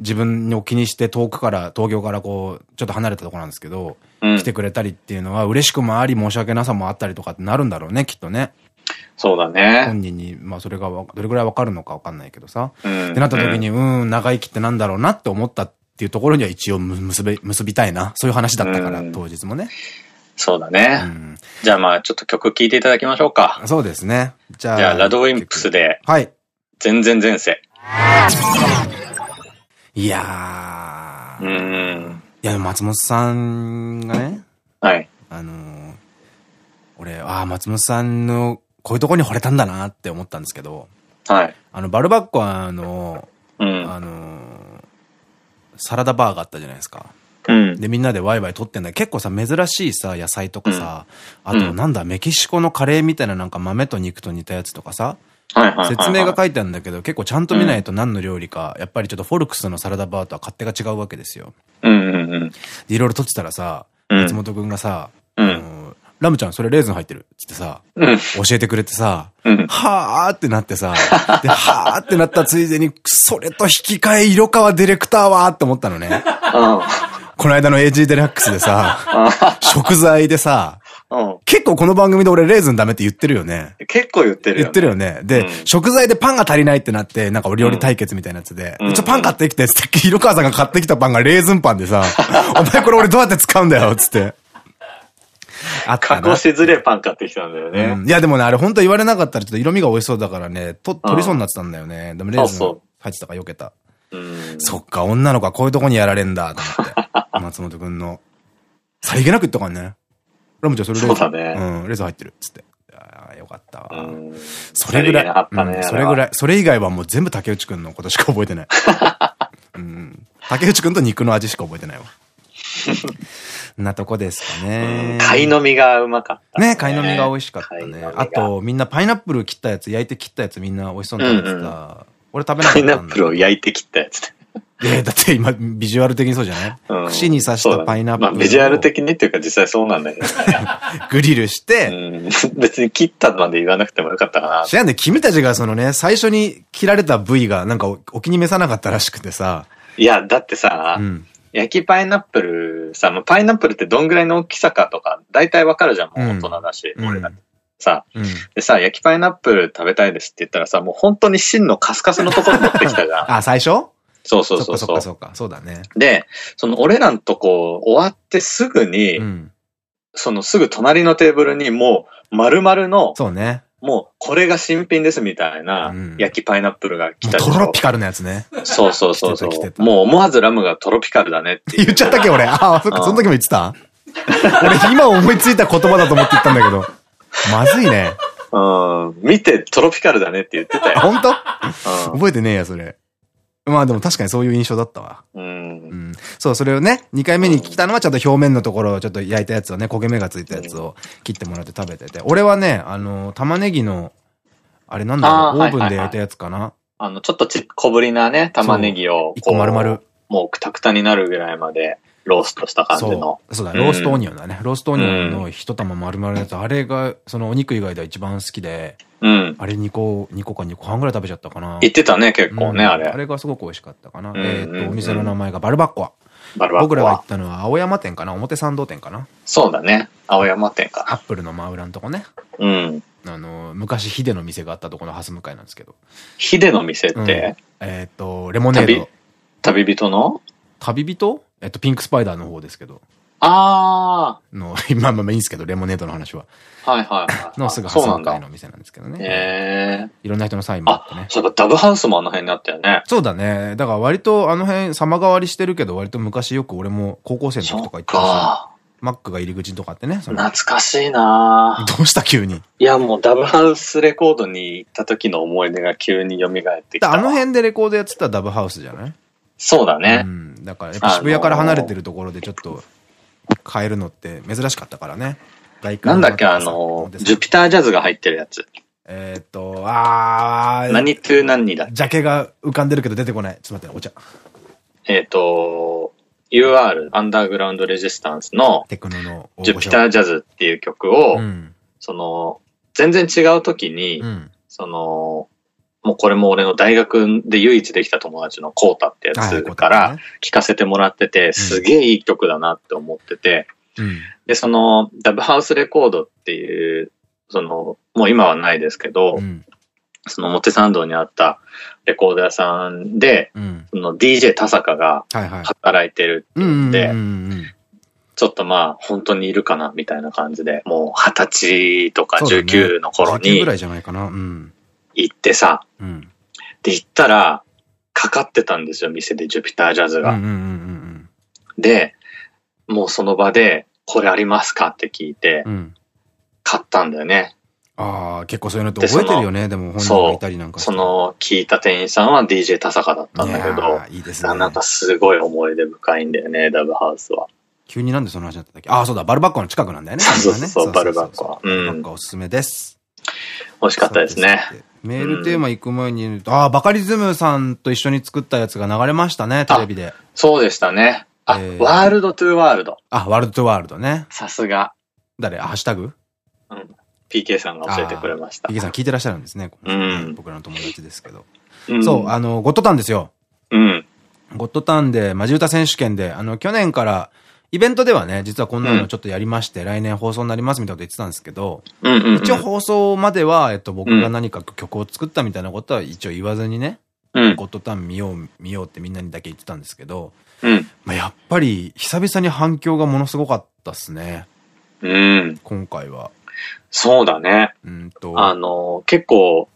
S1: 自分を気にして遠くから、東京からこう、ちょっと離れたとこなんですけど、うん、来てくれたりっていうのは嬉しくもあり申し訳なさもあったりとかってなるんだろうね、きっとね。
S2: そうだね。
S1: 本人に、まあそれがどれぐらいわかるのかわかんないけどさ。うん、ってなった時に、うん、長生きってなんだろうなって思ったっていうところには一応結び、結びたいな。そういう話だったから、当日もね。
S2: そうだね。うん、じゃあまあちょっと曲聴いていただきましょうか。
S1: そうですね。
S2: じゃあ。じゃあラドウィンプスで。
S1: はい。
S2: 全然前世。
S1: いやー。うん。いや、松本さんがね。
S2: はい。
S1: あのー、俺、ああ、松本さんのこういうとこに惚れたんだなって思ったんですけど。
S2: はい。
S1: あの、バルバッコはあの、
S2: うん、
S1: あのサラダバーがあったじゃないですか。
S2: うん、
S1: で、みんなでワイワイ取ってんだ結構さ、珍しいさ、野菜とかさ、うん、あと、なんだ、メキシコのカレーみたいななんか豆と肉と似たやつとかさ、説明が書いてあるんだけど、結構ちゃんと見ないと何の料理か、やっぱりちょっとフォルクスのサラダバーとは勝手が違うわけですよ。で、いろいろ取ってたらさ、松本くんがさ、うん、ラムちゃんそれレーズン入ってる？つってさ、うん、教えてくれてさ、うん、はーってなってさ、で、はーってなったついでに、それと引き換え色川ディレクターはって思ったのね。この間の AG デラックスでさ、食材でさ、結構この番組で俺レーズンダメって言ってるよね。
S2: 結構言ってるよ
S1: ね。言ってるよね。で、食材でパンが足りないってなって、なんかお料理対決みたいなやつで、ちょ、パン買ってきて、つって、広川さんが買ってきたパンがレーズンパンでさ、[LAUGHS] お前これ俺どうやって使うんだよ、つって。
S2: あったな。加工しづれパン買ってきたんだよね。
S1: いやでもね、あれ本当言われなかったらちょっと色味が美味しそうだからね、と、取りそうになってたんだよね。でもレーズン入ってたから避けた。そっか、女の子はこういうとこにやられんだ、と思って。[LAUGHS] 松本くんの。さりげなく言ったからね。ラムちゃんそれレーズン。
S2: そうだね。
S1: うん、レーズン入ってる、つって。ああ、よかったわ。それぐらい。それぐらい。それ以外はもう全部竹内くんのことしか覚えてない。[LAUGHS] うん。竹内くんと肉の味しか覚えてないわ。[LAUGHS] なとこですかね。
S2: 貝の実がうまかった。
S1: ね、貝の実が美味しかったね。あと、みんなパイナップル切ったやつ、焼いて切ったやつみんな美味しそうに食べてた。俺食べなかったパイ
S2: ナップルを焼いて切ったやつ。[LAUGHS]
S1: えだって今、ビジュアル的にそうじゃない？[LAUGHS] うん、串に刺したパイナップル、
S2: まあ、ビジュアル的にっていうか実際そうなんだけどね。
S1: グリルして、う
S2: ん、別に切ったまで言わなくてもよかったかな。
S1: 違うんで、君たちがそのね、最初に切られた部位がなんかお気に召さなかったらしくてさ。
S2: いや、だってさ、うん、焼きパイナップルさ、パイナップルってどんぐらいの大きさかとか、大体わかるじゃん、もう大人だし、うん、俺ださ、うん、でさ、焼きパイナップル食べたいですって言ったらさ、もう本当に芯のカスカスのところ持ってきたじゃん。[LAUGHS]
S1: あ、最初？
S2: そうそうそう。
S1: そっかそっか、そうだね。
S2: で、その俺らのとこ終わってすぐに、うん、そのすぐ隣のテーブルにもう丸々の、
S1: そうね。
S2: もう、これが新品ですみたいな、焼きパイナップルが来た
S1: トロピカルなやつね。
S2: そうそうそうそう。もう思わずラムがトロピカルだねって
S1: 言っちゃったっけ俺。ああ、そっか、その時も言ってた俺今思いついた言葉だと思って言ったんだけど。まずいね。
S2: うん。見てトロピカルだねって言ってたよ。
S1: 本当？覚えてねえや、それ。まあでも確かにそういう印象だったわ。
S2: うん。う
S1: ん。そう、それをね、2回目に来たのはちょっと表面のところをちょっと焼いたやつをね、焦げ目がついたやつを切ってもらって食べてて。俺はね、あの、玉ねぎの、あれなんだろう、オーブンで焼いたやつかな？
S2: あの、ちょっとち、小ぶりなね、玉ねぎを。
S1: 一個丸々。
S2: もうくたくたになるぐらいまで。ローストした感じの。
S1: そうだ、ローストオニオンだね。ローストオニオンの一玉丸々のやつ、あれが、そのお肉以外では一番好きで、
S2: うん。
S1: あれ2個、2個か2個半ぐらい食べちゃったかな。
S2: 言ってたね、結構ね、あれ。
S1: あれがすごく美味しかったかな。えっと、お店の名前がバルバッコア。バルバッコア。僕らが行ったのは青山店かな表参道店かな
S2: そうだね。青山店か。
S1: アップルの真裏のとこね。
S2: うん。
S1: あの、昔ヒデの店があったところのハス向かいなんですけど。
S2: ヒデの店って、
S1: えっと、レモネード。
S2: 旅人の？
S1: 旅人？えっと、ピンクスパイダーの方ですけど。
S2: あ
S1: あ。の、[LAUGHS] まあまあまあいいんですけど、レモネードの話は。
S2: はいはいはい。
S1: のすぐ発向かいの店なんですけどね。
S2: へえ。
S1: いろんな人のサインもあってね。
S2: そうか、ダブハウスもあの辺にあったよね。
S1: そうだね。だから割とあの辺様変わりしてるけど、割と昔よく俺も高校生の時とか行ってたし。マックが入り口とかってね。
S2: 懐かしいな
S1: どうした急に。
S2: いやもうダブハウスレコードに行った時の思い出が急に蘇ってきた。
S1: あの辺でレコードやってたダブハウスじゃない？
S2: そうだね。う
S1: ん。だからやっぱ渋谷から離れてるところでちょっと変えるのって珍しかったからね。
S2: なんだっけ、あの、ジュピタージャズが入ってるやつ。
S1: えっと、あ
S2: ー。何トゥ何だ
S1: ジャケが浮かんでるけど出てこない。ちょっと待って、お茶。
S2: えっと、UR、アンダーグラウンドレジスタンスの、
S1: テクノの、
S2: ジュピタージャズっていう曲を、うん、その、全然違う時に、うん、その、もうこれも俺の大学で唯一できた友達のコータってやつから聞かせてもらってて、すげえいい曲だなって思ってて、で、そのダブハウスレコードっていう、その、もう今はないですけど、その表参道にあったレコード屋さんで、うん、その DJ 田坂が働いてるっていうんで、ちょっとまあ本当にいるかなみたいな感じで、もう二十歳とか19の頃に、ぐらいじゃないかな。行ってさ、うん、で行ったら、かかってたんですよ、店でジュピタージャズが。で、もうその場で、これありますかって聞いて、買ったんだよね。
S1: ああ、結構そういうのって覚えてるよね、でも本人がいたりなんか
S2: その、聞いた店員さんは DJ 田坂だったんだけど、いいですね。なんかすごい思い出深いんだよね、ダブハウスは。
S1: 急になんでその話だったっけ？ああ、そうだ、バルバッコの近くなんだよね。
S2: そうそうそう、バルバッコ。
S1: バルバッコおすすめです。
S2: 美味しかったですね。
S1: メールテーマ行く前に、ああ、バカリズムさんと一緒に作ったやつが流れましたね、テレビで。
S2: そうでしたね。あ、ワールドトゥーワールド。
S1: あ、ワールドトゥーワールドね。
S2: さすが。
S1: 誰？ハッシュタグ？
S2: うん。PK さんが教えてくれました。
S1: PK さん聞いてらっしゃるんですね。うん、僕らの友達ですけど。うん、そう、あの、ゴッドタンですよ。うん。ゴッドタンで、マジ歌選手権で、あの、去年から、イベントではね、実はこんなのちょっとやりまして、うん、来年放送になりますみたいなこと言ってたんですけど、一応放送までは、えっと、僕が何か曲を作ったみたいなことは一応言わずにね、うん、ゴッドタン見よう、見ようってみんなにだけ言ってたんですけど、うん、まあやっぱり久々に反響がものすごかったっすね。うん。今回は。
S2: そうだね。うんと。あの、結構、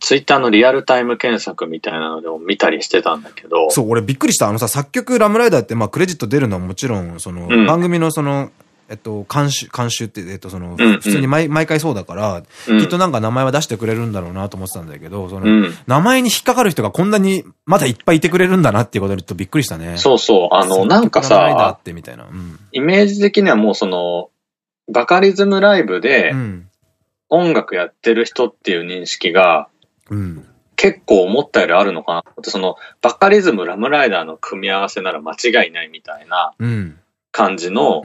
S2: ツイッターのリアルタイム検索みたいなのでも見たりしてたんだけど。
S1: そう、俺びっくりした。あのさ、作曲ラムライダーって、まあクレジット出るのはもちろん、その、うん、番組のその、えっと、監修、監修って、えっと、その、普通に毎毎回そうだから、きっとなんか名前は出してくれるんだろうなと思ってたんだけど、その、名前に引っかかる人がこんなにまだいっぱいいてくれるんだなっていうことにとびっくりしたね。
S2: そうそう、あの、なんかさ、みたいな、イメージ的にはもうその、バカリズムライブで、音楽やってる人っていう認識が、結構思ったよりあるのかな。って、その、バカリズム、ラムライダーの組み合わせなら間違いないみたいな感じの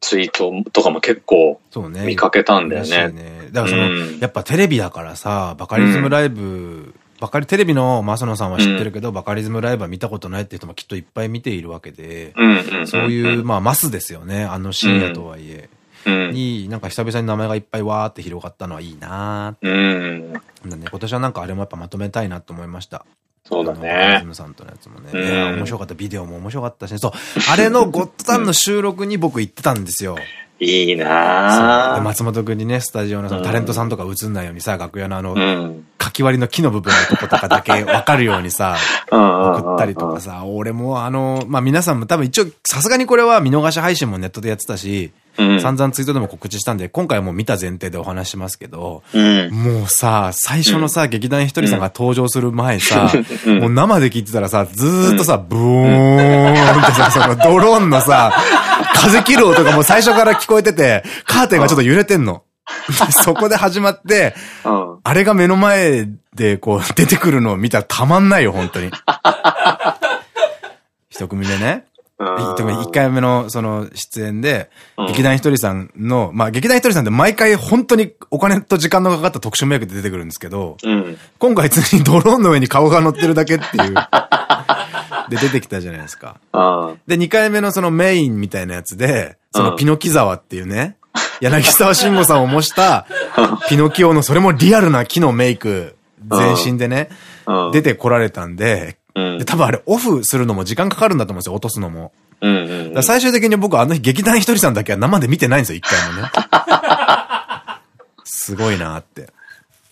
S2: ツイートとかも結構見かけたんだよね。ね。
S1: だからその、やっぱテレビだからさ、バカリズムライブ、バカリ、テレビのマ野さんは知ってるけど、バカリズムライブは見たことないって人もきっといっぱい見ているわけで、そういう、まあ、マスですよね。あの深夜とはいえ。に、なんか久々に名前がいっぱいわーって広がったのはいいなーって。うん。ね、今年はなんかあれもやっぱまとめたいなと思いました。
S2: そうだね。
S1: ズムさんとのやつもね。面白かった。ビデオも面白かったしね。そう。あれのゴッドタンの収録に僕行ってたんですよ。
S2: いいな
S1: で、松本くんにね、スタジオのそのタレントさんとか映んないようにさ、楽屋のあの、かき割りの木の部分のとことかだけ [LAUGHS] わかるようにさ、送ったりとかさ、俺もあの、まあ皆さんも多分一応、さすがにこれは見逃し配信もネットでやってたし、散々ツイートでも告知したんで、今回はもう見た前提でお話しますけど、うん、もうさ、最初のさ、劇団ひとりさんが登場する前さ、[LAUGHS] もう生で聞いてたらさ、ずーっとさ、ブーンってさ、そのドローンのさ、[LAUGHS] 風切る音がもう最初から聞こえてて、カーテンがちょっと揺れてんの。[LAUGHS] そこで始まって、あれが目の前でこう出てくるのを見たらたまんないよ、本当に。一組目ね。1回目のその出演で、劇団ひとりさんの、まあ劇団ひとりさんって毎回本当にお金と時間のかかった特殊メイクで出てくるんですけど、うん、今回普通にドローンの上に顔が乗ってるだけっていう、[LAUGHS] で出てきたじゃないですか。で、2回目のそのメインみたいなやつで、そのピノキ沢っていうね、[LAUGHS] 柳沢慎吾さんを模した [LAUGHS] ピノキオのそれもリアルな木のメイク、全身でね、出てこられたんで、で、多分あれオフするのも時間かかるんだと思うんですよ、落とすのも。最終的に僕あの日劇団ひとりさんだけは生で見てないんですよ、一回もね。[LAUGHS] すごいなって。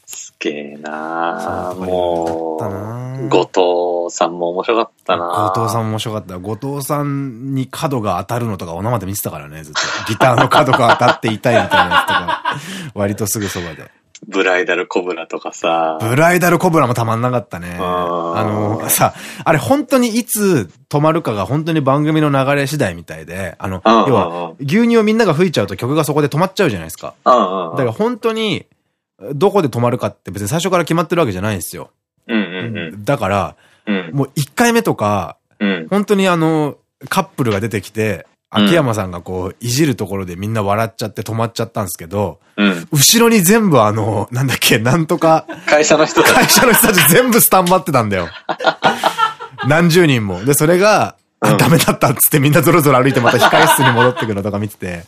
S2: すげえなもう、後藤さんも面白かったな
S1: 後藤さんも面白かった。後藤さんに角が当たるのとかお生で見てたからね、ずっと。ギターの角が当たって痛いみたいなやつとか、割とすぐそばで。
S2: ブライダルコブラとかさ。
S1: ブライダルコブラもたまんなかったね。あの、さ、あれ本当にいつ止まるかが本当に番組の流れ次第みたいで、あの、要は、牛乳をみんなが吹いちゃうと曲がそこで止まっちゃうじゃないですか。だから本当に、どこで止まるかって別に最初から決まってるわけじゃないんですよ。だから、うん、もう1回目とか、うん、本当にあの、カップルが出てきて、秋山さんがこう、いじるところでみんな笑っちゃって止まっちゃったんですけど、うん、後ろに全部あの、なんだっけ、なんとか、
S2: 会社の人
S1: たち。会社の人たち全部スタンバってたんだよ。何十人も。で、それが、うん、ダメだったっつってみんなゾロゾロ歩いてまた控室に戻ってくるのとか見てて、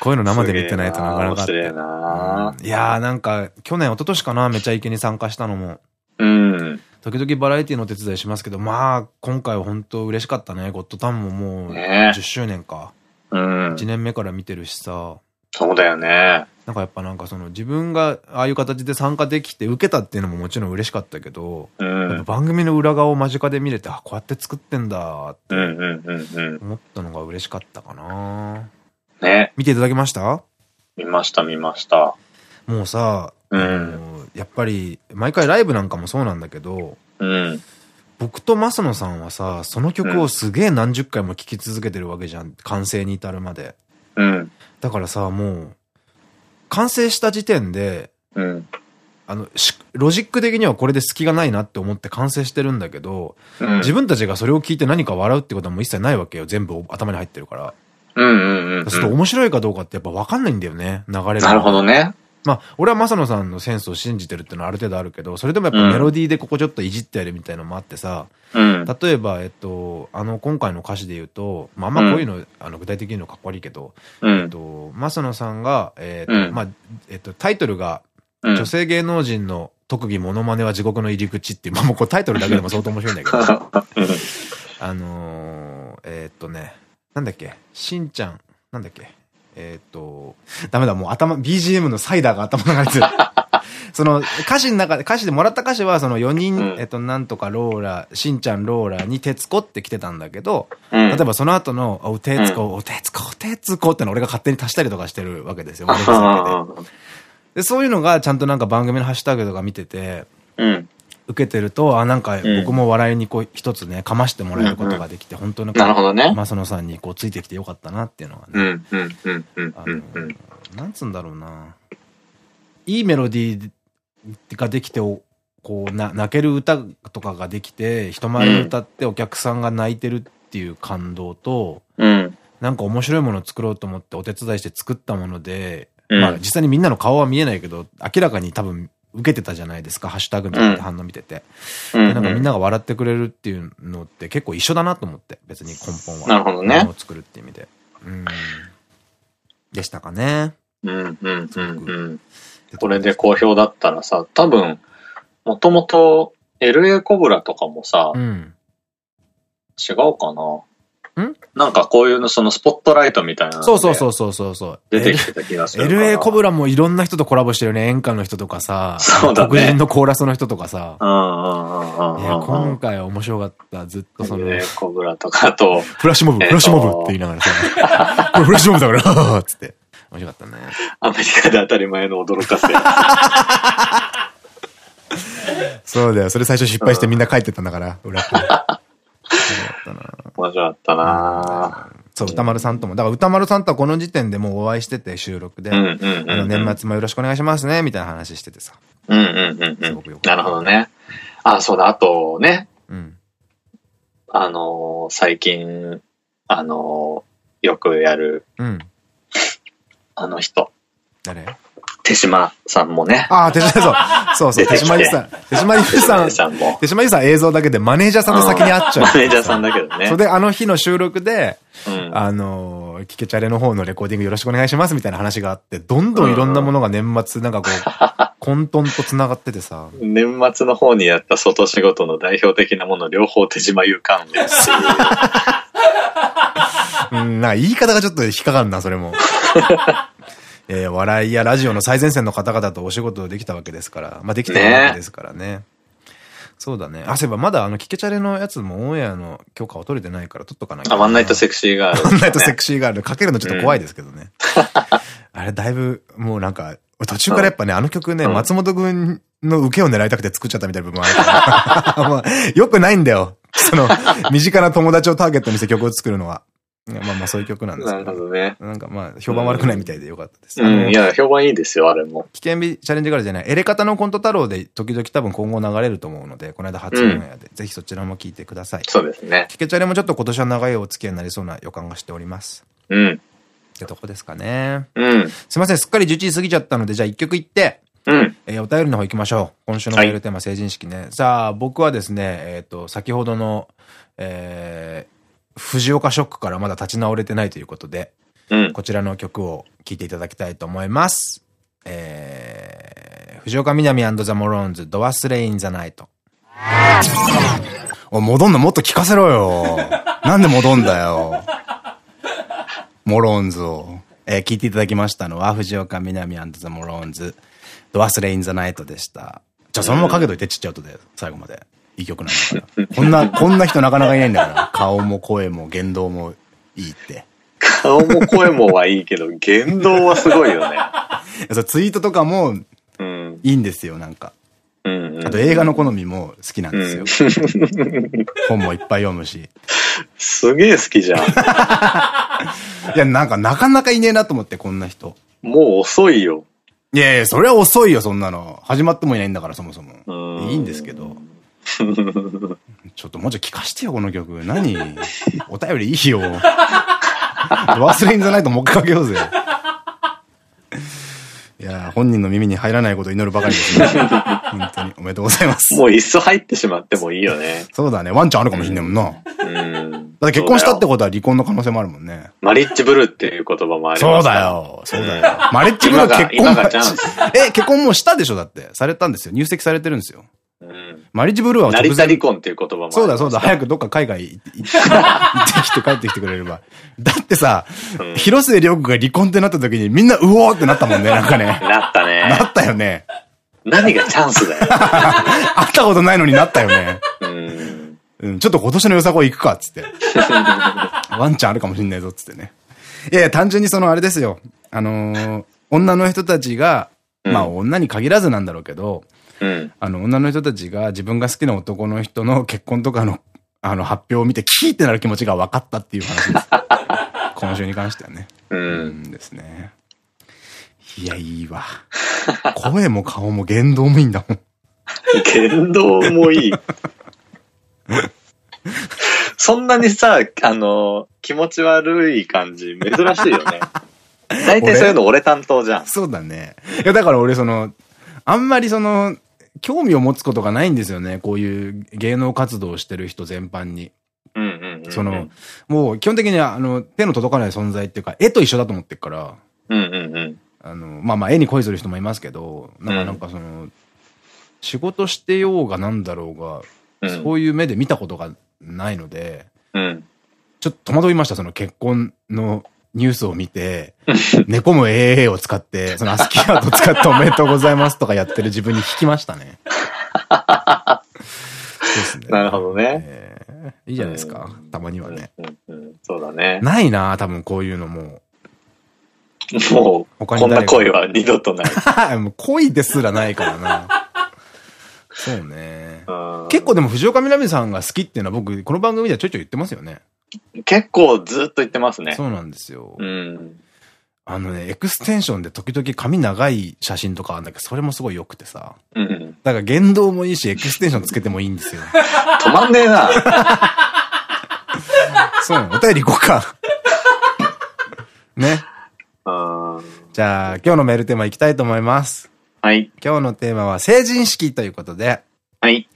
S1: こういうの生で見てないとなかなか
S2: って。な、
S1: いやーなんか、去年、一昨年かな、めちゃイケに参加したのも。
S2: うん。
S1: 時々バラエティの手伝いしますけど、まあ、今回は本当嬉しかったね。ゴッドタンももう、10周年か。
S2: うん。
S1: 1年目から見てるしさ。
S2: そうだよね。
S1: なんかやっぱなんかその自分がああいう形で参加できて受けたっていうのももちろん嬉しかったけど、
S2: うん、
S1: 番組の裏側を間近で見れて、あ、こうやって作ってんだって思ったのが嬉しかったかな。
S2: ね。
S1: 見ていただきました？
S2: 見ました見ました。
S1: もうさ、
S2: うん、
S1: やっぱり毎回ライブなんかもそうなんだけど、
S2: うん、
S1: 僕と増野さんはさ、その曲をすげえ何十回も聴き続けてるわけじゃん。完成に至るまで。
S2: うん。
S1: だからさ、もう、完成した時点で、
S2: うん、
S1: あの、ロジック的にはこれで隙がないなって思って完成してるんだけど、うん、自分たちがそれを聞いて何か笑うってことはもう一切ないわけよ。全部頭に入ってるから。
S2: うんうんうん。
S1: そう面白いかどうかってやっぱ分かんないんだよね。流れ
S2: なるほどね。
S1: まあ、俺は正野さんのセンスを信じてるっていうのはある程度あるけど、それでもやっぱメロディーでここちょっといじってやるみたいのもあってさ、
S2: うん、
S1: 例えば、えっと、あの、今回の歌詞で言うと、まあ、あんまこういうの、うん、あの、具体的にのかっこ悪いけど、
S2: うん、
S1: えっと、正野さんが、えっと、まあ、えっと、タイトルが、女性芸能人の特技モノマネは地獄の入り口っていう、まあ、もうこうタイトルだけでも相当面白いんだけど、[LAUGHS] あのー、えっとね、なんだっけ、しんちゃん、なんだっけ、えっ、と、ダメだ、もう頭、BGM のサイダーが頭の中につる。[LAUGHS] その歌詞の中で、歌詞でもらった歌詞は、その4人、うん、えっと、なんとかローラ、しんちゃんローラに徹子って来てたんだけど、うん、例えばその後の、お、徹子、お、徹子、徹子っての俺が勝手に足したりとかしてるわけですよ。で、そういうのがちゃんとなんか番組のハッシュタグとか見てて、
S2: うん、
S1: 受けてると、あ、なんか僕も笑いにこう一つね、かましてもらえることができて、本当に
S2: なるほどね。
S1: マスノさんにこうついてきてよかったなっていうのはね。
S2: うんうんうんうんあの、
S1: なんつうんだろうな。いいメロディーができて、こうな、泣ける歌とかができて、人前で歌ってお客さんが泣いてるっていう感動と、
S2: うん、
S1: なんか面白いものを作ろうと思ってお手伝いして作ったもので、まあ実際にみんなの顔は見えないけど、明らかに多分受けてたじゃないですか、ハッシュタグみたいな反応見てて。で、なんかみんなが笑ってくれるっていうのって結構一緒だなと思って、別に根本は。
S2: なるほどね。
S1: を作るって意味で。うん。でしたかね。
S2: うんうんうんうん。これで好評だったらさ、多分、もともと LA コブラとかもさ、
S1: うん、
S2: 違うかなんなんかこういうの、そのスポットライトみたいな。
S1: そうそうそうそうそうそう。
S2: 出てきてた気がする。
S1: LA コブラもいろんな人とコラボしてるね。演歌の人とかさ。
S2: そうだね。
S1: 黒人のコーラスの人とかさ。
S2: うんうんうん。いや、
S1: 今回は面白かった。ずっとその。
S2: LA コブラとかと。[LAUGHS]
S1: フラッシュモブ、フラッシュモブって言いながらさ。[LAUGHS] これフラッシュモブだから [LAUGHS] つって。面白かったね。
S2: アメリカで当たり前の驚かせ。
S1: そうだよ。それ最初失敗してみんな帰ってたんだから、裏
S2: 面白かったな
S1: そう、歌丸さんとも。だから歌丸さんとはこの時点でもうお会いしてて収録で。あの、年末もよろしくお願いしますね、みたいな話しててさ。
S2: うんうんうんうん。なるほどね。あ、そうだ、あとね。
S1: うん。
S2: あの最近、あのよくやる。
S1: うん。
S2: あの人。
S1: 誰？
S2: 手島さんもね。
S1: ああ、手島そう。[LAUGHS] そうそう、手島ゆさん。手島ゆさん。手島ゆさん映像だけでマネージャーさんの先に会っちゃう。
S2: マネージャーさんだけどね。
S1: それであの日の収録で、あの、キケチャレの方のレコーディングよろしくお願いしますみたいな話があって、どんどんいろんなものが年末なんかこう、[LAUGHS] 混沌と繋がっててさ。
S2: 年末の方にやった外仕事の代表的なもの両方手島優関連っていう。[LAUGHS]
S1: うん、な言い方がちょっと引っかかんな、それも。えー、笑いやラジオの最前線の方々とお仕事できたわけですから、まあできたわけですからね。ねそうだね。あ、そういえばまだあの、キケチャレのやつもオンエアの許可を取れてないから取っとかない
S2: あ、ワンナイトセクシーガール、
S1: ね。ワンナイトセクシーガール。かけるのちょっと怖いですけどね。うん、あれだいぶ、もうなんか、途中からやっぱね、あの曲ね、うん、松本くんの受けを狙いたくて作っちゃったみたいな部分あるから。[LAUGHS] まあ、よくないんだよ。その、身近な友達をターゲットにして曲を作るのは。まあまあそういう曲なんです
S2: けど。なるほどね。
S1: なんかまあ評判悪くないみたいでよかったです。
S2: うん、いや、評判いいですよ、あれも。
S1: 危険日チャレンジガールじゃない、エレカタのコント太郎で時々多分今後流れると思うので、この間初オンエアで、ぜひそちらも聞いてください。
S2: そうですね。
S1: キケチャレもちょっと今年は長いお付き合いになりそうな予感がしております。
S2: うん。
S1: ってとこですかね。
S2: うん。
S1: すいません、すっかり11時過ぎちゃったので、じゃあ一曲いって、
S2: うん。
S1: えー、お便りの方行きましょう。今週のメールテーマ、成人式ね。さあ、僕はですね、えっ、と、先ほどの、えー、藤岡ショックからまだ立ち直れてないということで、
S2: うん、
S1: こちらの曲を聞いていただきたいと思います。えー、藤岡みなみザ・モローンズ、ドアスレイン・ザ・ナイト。お戻んのもっと聞かせろよ。[LAUGHS] なんで戻んだよ。モローンズを。えー、聞いていただきましたのは、藤岡みなみザ・モローンズ、ドアスレイン・ザ・ナイトでした。じゃあそのままかけといて、ちっちゃい音で、最後まで。いい曲なんだから。こんな、こんな人なかなかいないんだから。顔も声も言動もいいって。
S2: 顔も声もはいいけど、言動はすごいよね。
S1: ツイートとかも、いいんですよ、なんか。あと映画の好みも好きなんですよ。[LAUGHS] 本もいっぱい読むし。
S2: すげえ好きじゃん。[LAUGHS]
S1: いや、なんかなかなかいねえなと思って、こんな人。
S2: もう遅いよ。
S1: いやいや、それは遅いよ、そんなの。始まってもいないんだから、そもそも。いいんですけど。[LAUGHS] ちょっともうちょい聞かしてよ、この曲。何？[LAUGHS] お便りいいよ。忘れんじゃないともう一回かけようぜ。いや本人の耳に入らないことを祈るばかりですね。本当におめでとうございます。
S2: もういっそ入ってしまってもいいよね。
S1: そうだね。ワンちゃんあるかもしんないもんな。うん。だって結婚したってことは離婚の可能性もあるもんね。
S2: マリッジブルーっていう言葉もあります
S1: そうだよ。そうだよ。マリッジブルー結婚え、結婚もうしたでしょ？だって。されたんですよ。入籍されてるんですよ。マリッジブルーは
S2: 成田離婚っていう言葉も
S1: そうだそうだ、早くどっか海外行ってきて帰ってきてくれれば。[LAUGHS] だってさ、広末涼子が離婚ってなった時にみんなうおーってなったもんね、[LAUGHS] なんかね。
S2: なったね。
S1: なったよね。
S2: 何がチャンスだよ。[LAUGHS]
S1: 会ったことないのになったよね。うん。ちょっと今年のよさこい行くか、っつって。ワンちゃんあるかもしんないぞ、っつってね。いやいや、単純にそのあれですよ。あのー、女の人たちが、まあ女に限らずなんだろうけど、うん、あの、女の人たちが自分が好きな男の人の結婚とかの、[LAUGHS] あの、発表を見て、キーってなる気持ちが分かったっていう話です。[LAUGHS] 今週に関してはね。うん。うんですね。いや、いいわ。声も顔も言動もいいんだもん。[LAUGHS]
S2: 言動もいい。そんなにさ、あの、気持ち悪い感じ、珍しいよね。大体そういうの俺？担当じゃん。
S1: そうだね。いや、だから俺その、あんまりその、興味を持つことがないんですよね。こういう芸能活動をしてる人全般に。その、もう基本的には、あの、手の届かない存在っていうか、絵と一緒だと思ってるから。あの、まあまあ、絵に恋する人もいますけど、なんかなんかその、仕事してようがなんだろうが、うん、そういう目で見たことがないので、うん、ちょっと戸惑いました、その結婚のニュースを見て、寝込む AA を使って、そのアスキーアートを使っておめでとうございますとかやってる自分に引きましたね。
S2: ですね。なるほどね。
S1: えー、いいじゃないですか。たまにはね。
S2: そうだね。
S1: ないな多分こういうのも。
S2: もう、こんな恋は二度とない。[LAUGHS]
S1: もう恋ですらないからな。そうね。結構でも藤岡みなみさんが好きっていうのは僕、この番組ではちょいちょい言ってますよね。
S2: 結構ずっと言ってますね。
S1: そうなんですよ。うん。あのね、エクステンションで時々髪長い写真とかあるんだけど、それもすごい良くてさ。うん。だから言動もいいし、エクステンションつけてもいいんですよ。
S2: 止まんねえな。[LAUGHS]
S1: そう、お便り行こうか。ね。じゃあ、今日のメールテーマいきたいと思います。はい。今日のテーマは成人式ということで。はい。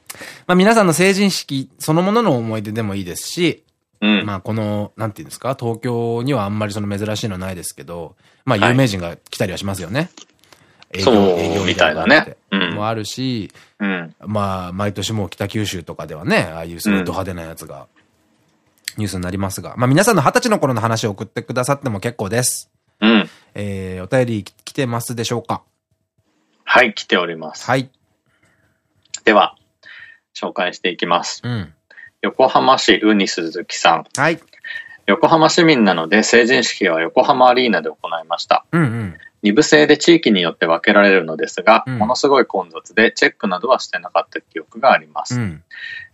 S1: まあ皆さんの成人式そのものの思い出でもいいですし、うん、まあこの、なんていうんですか、東京にはあんまりその珍しいのないですけど、まあ有名人が来たりはしますよね。
S2: 営業、営業みたいなね。
S1: もあるし、うん、まあ毎年もう北九州とかではね、ああいうすごいド派手なやつが、ニュースになりますが、まあ皆さんの二十歳の頃の話を送ってくださっても結構です。うん。えー、お便り来てますでしょうか？
S2: はい、来ております。はい。では、紹介していきます。うん。横浜市ウニ鈴木さん。はい。横浜市民なので成人式は横浜アリーナで行いました。うんうん。二部制で地域によって分けられるのですが、うん、ものすごい混雑でチェックなどはしてなかった記憶があります。うん、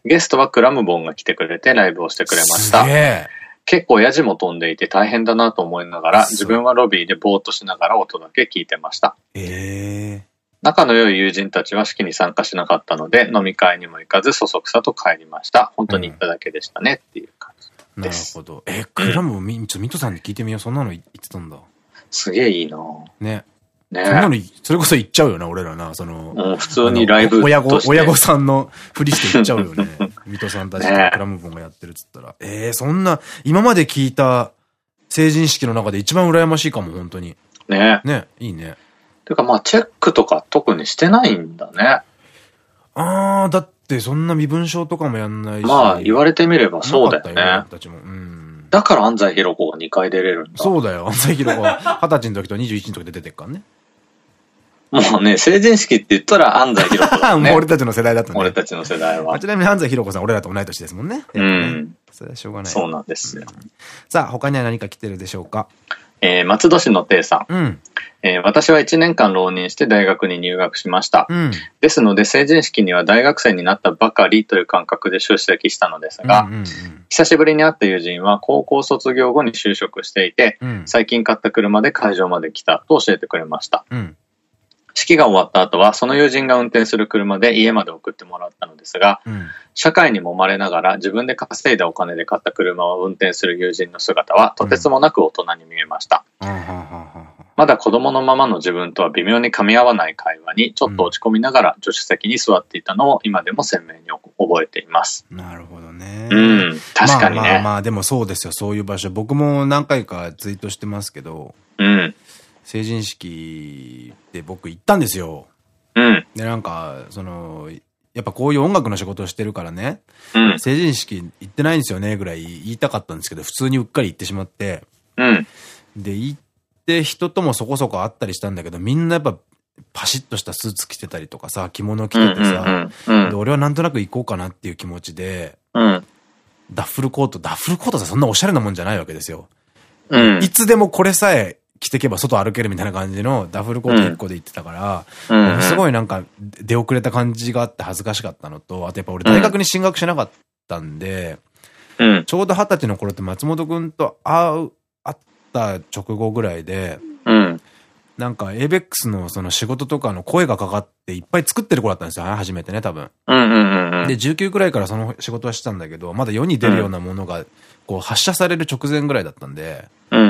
S2: ゲストはクラムボンが来てくれてライブをしてくれました。結構ヤジも飛んでいて大変だなと思いながら、自分はロビーでぼーっとしながらお届け聞いてました。えー仲の良い友人たちは式に参加しなかったので、飲み会にも行かず、そそくさと帰りました。本当に行っただけでしたね、っていう感じです。
S1: なるほど。え、クラム、み、ちょ、ミトさんに聞いてみよう。そんなの言ってたんだ。
S2: すげえいいな
S1: ね。ねそんなの、それこそ行っちゃうよな、俺らな。その、
S2: うん、普通にライブ
S1: 親子、親御さんのふりして行っちゃうよね。[LAUGHS] ミトさんたちとクラムボンがやってるっつったら。ええー、そんな、今まで聞いた成人式の中で一番羨ましいかも、本当に。
S2: ね。
S1: ね、いいね。
S2: ていうかまあ、チェックとか特にしてないんだね。
S1: ああ、だってそんな身分証とかもやんないし。
S2: まあ、言われてみればそうだよね。
S1: たちも。うん。
S2: だから安西弘子が2回出れるんだ。
S1: そうだよ。安西弘子は20歳の時と21の時で出てっからね。
S2: もうね、成人式って言ったら安西弘子だ、ね。[LAUGHS]
S1: もう俺たちの世代だったね。
S2: 俺たちの世代は。
S1: ちなみに安西弘子さん俺らと同い年ですもんね。
S2: うん。
S1: それはしょうがない。
S2: そうなんですよ。
S1: さあ、他には何か来てるでしょうか？
S2: えー、松戸市の亭さ
S1: ん。うん。
S2: えー、私は1年間浪人して大学に入学しました。
S1: うん、
S2: ですので成人式には大学生になったばかりという感覚で出席したのですが、久しぶりに会った友人は高校卒業後に就職していて、うん、最近買った車で会場まで来たと教えてくれました。
S1: うん
S2: 式が終わった後は、その友人が運転する車で家まで送ってもらったのですが、
S1: うん、
S2: 社会に揉まれながら自分で稼いだお金で買った車を運転する友人の姿は、とてつもなく大人に見えました。まだ子供のままの自分とは微妙に噛み合わない会話に、ちょっと落ち込みながら助手席に座っていたのを今でも鮮明に覚えています。
S1: なるほどね。
S2: うん、確かにね。まあまあ
S1: まあ、でもそうですよ、そういう場所。僕も何回かツイートしてますけど、
S2: うん。
S1: 成人式で僕行ったんですよ。
S2: うん。
S1: で、なんか、その、やっぱこういう音楽の仕事をしてるからね、
S2: うん、
S1: 成人式行ってないんですよねぐらい言いたかったんですけど、普通にうっかり行ってしまって、
S2: うん、
S1: で、行って人ともそこそこ会ったりしたんだけど、みんなやっぱパシッとしたスーツ着てたりとかさ、着物着ててさ、で、俺はなんとなく行こうかなっていう気持ちで、
S2: うん、
S1: ダッフルコート、ダッフルコートさ、そんなおしゃれなもんじゃないわけですよ。
S2: うん、
S1: いつでもこれさえ着てけば外歩けるみたいな感じのダフルコート1個で行ってたから、すごいなんか出遅れた感じがあって恥ずかしかったのと、あとやっぱ俺大学に進学しなかったんで、
S2: うん、
S1: ちょうど二十歳の頃って松本くんと会う、会った直後ぐらいで、
S2: うん、
S1: なんか ABEX のその仕事とかの声がかかっていっぱい作ってる子だったんですよ、初めてね、多分。で、19くらいからその仕事はしてたんだけど、まだ世に出るようなものが、こう発射される直前ぐらいだったんで、
S2: うん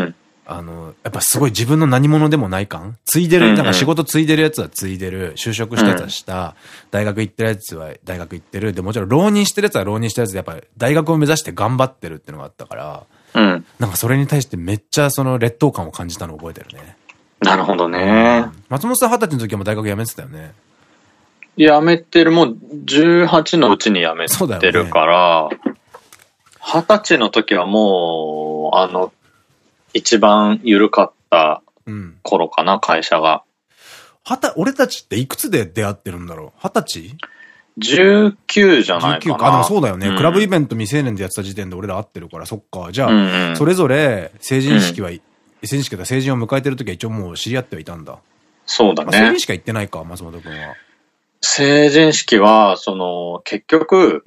S1: あの、やっぱすごい自分の何者でもない感？ついでる、なんか仕事ついでるやつはついでる、就職したやつはした、大学行ってるやつは大学行ってる、で、もちろん浪人してるやつは浪人したやつで、やっぱり大学を目指して頑張ってるっていうのがあったから、
S2: うん。
S1: なんかそれに対してめっちゃその劣等感を感じたのを覚えてるね。
S2: なるほどね。
S1: 松本さん二十歳の時はもう大学辞めてたよね？
S2: 辞めてる、もう18のうちに辞めてるから、二十、ね、歳の時はもう、あの、一番緩かった頃かな、うん、会社が。
S1: はた、俺たちっていくつで出会ってるんだろう？二十歳
S2: ?19 じゃないかな。19か。
S1: あ、でもそうだよね。うん、クラブイベント未成年でやってた時点で俺ら会ってるから、そっか。じゃあ、それぞれ成人式は、うん、成人式だ成人を迎えてる時は一応もう知り合ってはいたんだ。
S2: そうだね。
S1: 成人式は行ってないか、松本は。
S2: 成人式は、その、結局、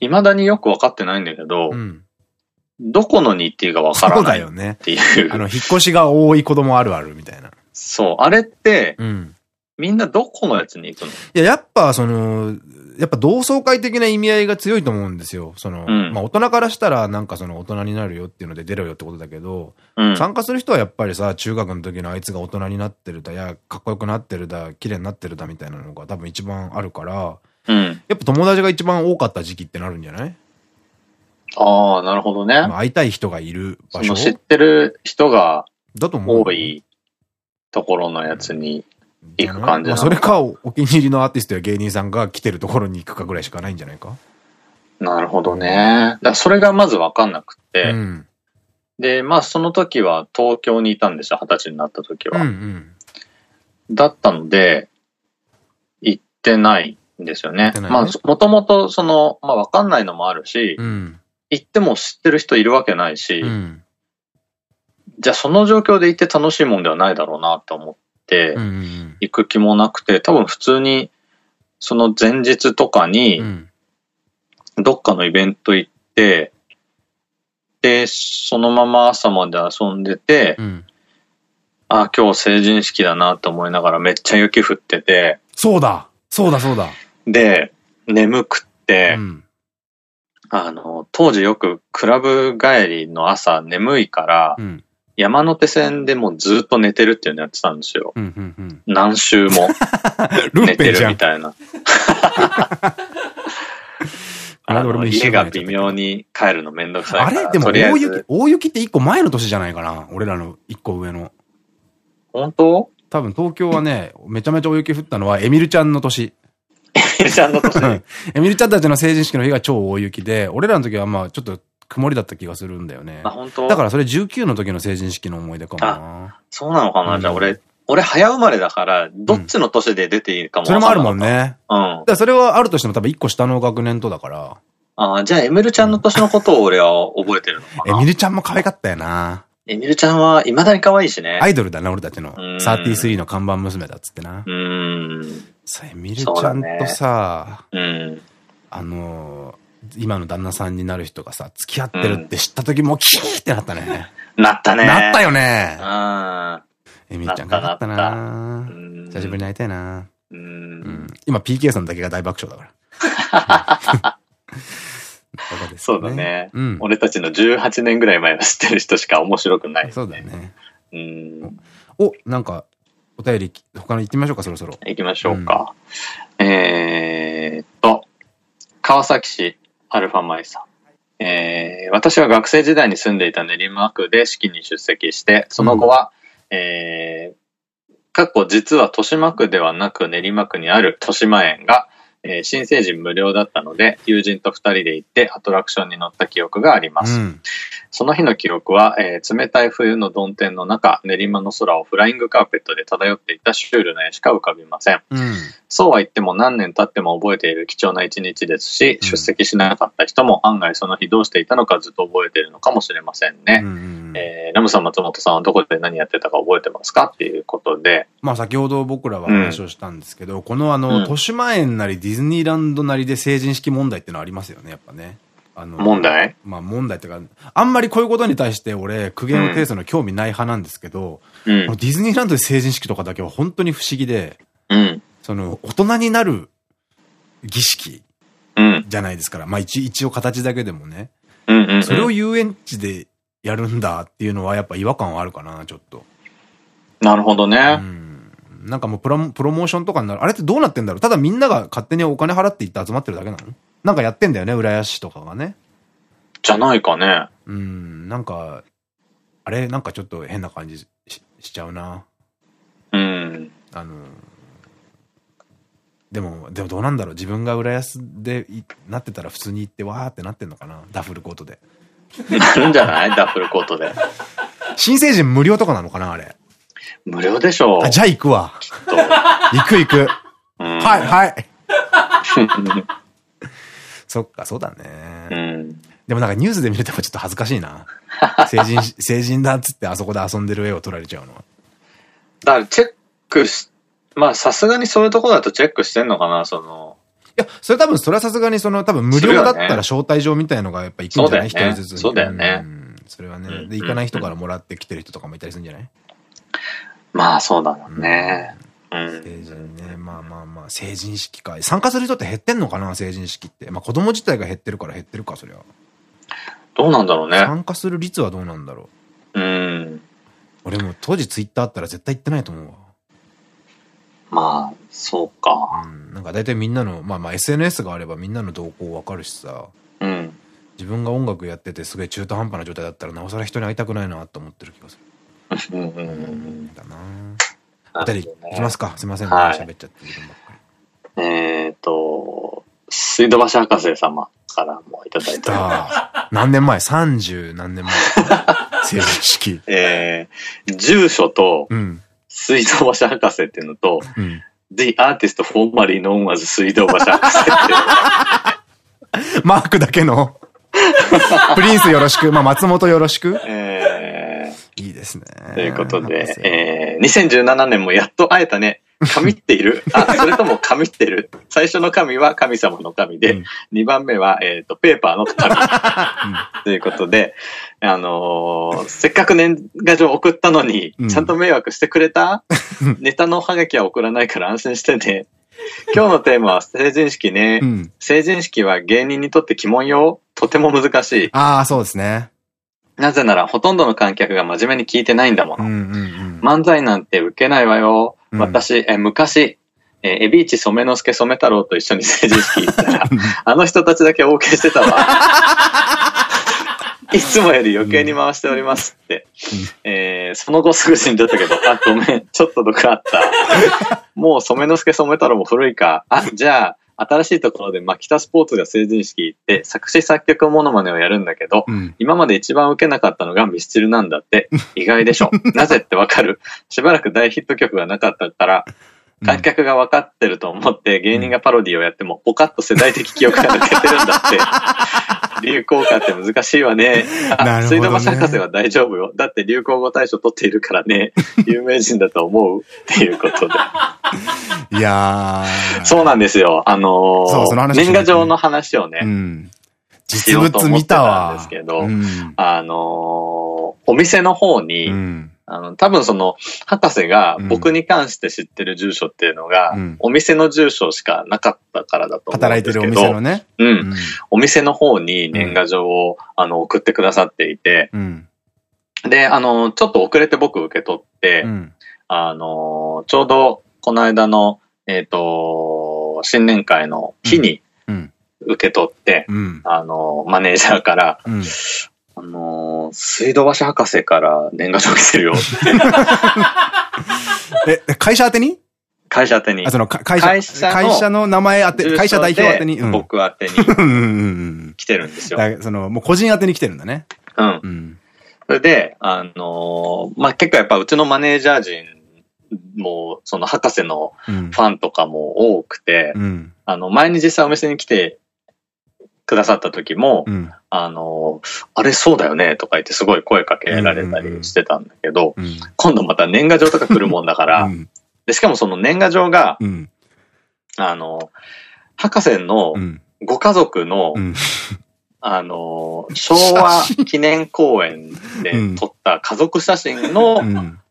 S2: 未だによく分かってないんだけど、
S1: うん
S2: どこの日程がわからないっていう。
S1: ね、あの、引っ越しが多い子供あるあるみたいな。
S2: そう。あれって、
S1: うん、
S2: みんなどこのやつに行くの？い
S1: や、やっぱ、その、やっぱ同窓会的な意味合いが強いと思うんですよ。その、うん、まあ大人からしたらなんかその大人になるよっていうので出ろよってことだけど、うん、参加する人はやっぱりさ、中学の時のあいつが大人になってるだ、や、かっこよくなってるだ、綺麗になってるだみたいなのが多分一番あるから、
S2: うん、
S1: やっぱ友達が一番多かった時期ってなるんじゃない
S2: ああ、なるほどね。
S1: 会いたい人がいる場所？
S2: 知ってる人が
S1: だと思う。
S2: 多いところのやつに行く感じ
S1: なそれか、お気に入りのアーティストや芸人さんが来てるところに行くかぐらいしかないんじゃないか？
S2: なるほどね。だそれがまずわかんなくて、うん、で、まあその時は東京にいたんですよ、二十歳になった時は。
S1: うんうん、
S2: だったので、行ってないんですよね。ねまあ、もともとその、まあわかんないのもあるし、
S1: うん
S2: 行っても知ってる人いるわけないし、
S1: うん、
S2: じゃあその状況で行って楽しいもんではないだろうなって思って、行く気もなくて、多分普通に、その前日とかに、どっかのイベント行って、で、そのまま朝まで遊んでて、
S1: うん、
S2: あ、今日成人式だなと思いながらめっちゃ雪降ってて。
S1: そうだ。そうだそうだ。
S2: で、眠くって、
S1: うん
S2: あの、当時よくクラブ帰りの朝眠いから、うん、山手線でもずっと寝てるっていうのやってたんですよ。何週も [LAUGHS] 寝てるみたいな。[LAUGHS] あの家が微妙に帰るのめんどくさいから。
S1: あれ？でも大雪、大雪って一個前の年じゃないかな俺らの一個上の。
S2: 本当？
S1: 多分東京はね、めちゃめちゃ大雪降ったのはエミルちゃんの年。
S2: エミルちゃんの年 [LAUGHS]
S1: エミルちゃんたちの成人式の日が超大雪で、俺らの時はまあちょっと曇りだった気がするんだよね。
S2: あ、本当？
S1: だからそれ19の時の成人式の思い出かもな。
S2: そうなのかな、うん、じゃあ俺、俺早生まれだから、どっちの年で出ていいかも、
S1: うん、それもあるもんね。うん。だそれはあるとしても多分1個下の学年とだから。
S2: ああ、じゃあエミルちゃんの年のことを俺は覚えてるのか
S1: な？エミルちゃんも可愛かったよな。
S2: エミルちゃんは未だに可愛いしね。
S1: アイドルだな、俺たちの。33の看板娘だっつってな。うん。さ、エミルちゃんとさ、うね、うん。あの今の旦那さんになる人がさ、付き合ってるって知った時もキーってなったね。[LAUGHS]
S2: なったね。
S1: なったよね。うん。エミルちゃんがなったな久しぶりに会いたいなうん。今 PK さんだけが大爆笑だから。[LAUGHS]
S2: そうだね。うん、俺たちの18年ぐらい前の知ってる人しか面白くない、ね、
S1: そうだね。うん。お、なんか、お便り、他の行ってみましょうか、そろそろ。
S2: 行きましょうか。うん、えっと、川崎市アルファマイさん。えー、私は学生時代に住んでいた練馬区で式に出席して、その後は、うん、えー、かっこ実は豊島区ではなく練馬区にある豊島園がえー、新成人無料だったので、友人と二人で行ってアトラクションに乗った記憶があります。うん、その日の記録は、えー、冷たい冬の曇天の中、練馬の空をフライングカーペットで漂っていたシュールな絵しか浮かびません。うん、そうは言っても何年経っても覚えている貴重な一日ですし、出席しなかった人も案外その日どうしていたのかずっと覚えているのかもしれませんね。うん、えー、ラムさん、松本さんはどこで何やってたか覚えてますかっていうことで。
S1: まあ先ほど僕らは話をしたんですけど、このあの、豊島園なりディズニーランドなりで成人式問題ってのはありますよね、やっぱね。
S2: あの、問題？
S1: まあ問題っていうか、あんまりこういうことに対して俺、苦言を呈すの興味ない派なんですけど、うん、ディズニーランドで成人式とかだけは本当に不思議で、うん、その、大人になる儀式じゃないですから、まあ一一応形だけでもね。それを遊園地でやるんだっていうのはやっぱ違和感はあるかな、ちょっと。
S2: なるほどね。
S1: うんなんかもうプロプロモーションとかになる。あれってどうなってんだろう？ただみんなが勝手にお金払っていって集まってるだけなの？なんかやってんだよね、浦安市とかがね。
S2: じゃないかね。
S1: うん、なんか、あれ？なんかちょっと変な感じししちゃうな。うん。あの、でも、でもどうなんだろう？自分が浦安でなってたら普通に行ってわーってなってんのかな？ダッフルコートで。
S2: なるんじゃない？ダッフルコートで。
S1: 新成人無料とかなのかな？あれ。
S2: 無料でしょう。
S1: あ、じゃあ行くわ。行く行く。はい、はい。[LAUGHS] そっか、そうだね。うん。でもなんかニュースで見れてもちょっと恥ずかしいな。[LAUGHS] 成人、成人だっつってあそこで遊んでる絵を撮られちゃうのは。
S2: だからチェックし、まあさすがにそういうとこだとチェックしてんのかな、その。
S1: いや、それ多分、それはさすがにその、多分無料だったら招待状みたいのがやっぱ行くんじゃない？一、人ずつ。
S2: そうだよね。
S1: それはね。で、行かない人からもらってきてる人とかもいたりするんじゃない？
S2: まあそうだろうね。
S1: うん。成人ね。まあまあまあ、成人式か。参加する人って減ってんのかな？成人式って。まあ子供自体が減ってるから減ってるか、そりゃ。
S2: どうなんだろうね。
S1: 参加する率はどうなんだろう。うん。俺も当時ツイッターあったら絶対行ってないと思うわ。
S2: まあ、そうか。
S1: うん。なんか大体みんなの、まあまあ SNS があればみんなの動向わかるしさ。うん。自分が音楽やっててすごい中途半端な状態だったらなおさら人に会いたくないなと思ってる気がする。うんうんうん。だなお便りいきますかすみません、喋、っちゃって自分ばっか
S2: り。えっと、水道橋博士様からもいただいて
S1: 何年前 ?30 何年前 [LAUGHS] 成人式。
S2: えー、住所と、水道橋博士っていうのと、うん、The Artist Formerly Known as 水道橋博士
S1: って。[LAUGHS] マークだけの？[LAUGHS] プリンスよろしく、まあ松本よろしく？えーいいですね。
S2: ということで、えー、2017年もやっと会えたね。[LAUGHS] 神っているあ、それとも神ってる最初の神は神様の神で、うん、2番目は、えっ、ー、と、ペーパーの神。[LAUGHS] ということで、あのー、せっかく年賀状送ったのに、ちゃんと迷惑してくれた、うん、ネタのハガキは送らないから安心してね。今日のテーマは成人式ね。うん、成人式は芸人にとって鬼門よ。とても難しい。
S1: ああ、そうですね。
S2: なぜなら、ほとんどの観客が真面目に聞いてないんだもの。漫才なんて受けないわよ。うん、私、え昔、えー、エビーチ染之助染太郎と一緒に成人式行ったら、あの人たちだけ OK してたわ。[LAUGHS] いつもより余計に回しておりますって。うん、えー、その後すぐ死んじゃったけど、あ、ごめん、ちょっと毒あった。[LAUGHS] もう染之助染太郎も古いか。あ、じゃあ、新しいところで、まあ、北スポーツが成人式行って、作詞作曲モノマネをやるんだけど、うん、今まで一番受けなかったのがミスチルなんだって、意外でしょ。[LAUGHS] なぜってわかる。しばらく大ヒット曲がなかったから、観客が分かってると思って芸人がパロディをやっても、ポカッと世代的記憶が抜けてるんだって。[LAUGHS] 流行歌って難しいわね。あ、水道橋博士は大丈夫よ。だって流行語大賞取っているからね。[LAUGHS] 有名人だと思うっていうことで。
S1: いや
S2: ー。そうなんですよ。あのー、年賀状の話をね。うん。
S1: 実物見たわ。
S2: んですけど、うん、あのー、お店の方に、うんあの、多分その、博士が僕に関して知ってる住所っていうのが、うん、お店の住所しかなかったからだと思うんですけど。働いてるお店のね。うん。うん、お店の方に年賀状を、あの、送ってくださっていて、うん、で、あの、ちょっと遅れて僕受け取って、あの、ちょうどこの間の、えっ、ー、と、新年会の日に、受け取って、あの、マネージャーから、あのー、水道橋博士から年賀状来てるよ [LAUGHS]
S1: え、会社宛てに？
S2: 会社宛てに。
S1: あ、その会社、会社会社の名前宛て、会社代表宛てに？
S2: うん、僕宛てに。[LAUGHS] 来てるんですよ。
S1: その、もう個人宛てに来てるんだね。
S2: うん。うん、それで、あのー、まあ、結構やっぱうちのマネージャー陣も、その博士のファンとかも多くて、うん、あの、前に実際お店に来てくださった時も、うん、あの、あれそうだよねとか言ってすごい声かけられたりしてたんだけど、今度また年賀状とか来るもんだから、うん、で、しかもその年賀状が、うん、あの、博士のご家族の、あの、昭和記念公園で撮った家族写真の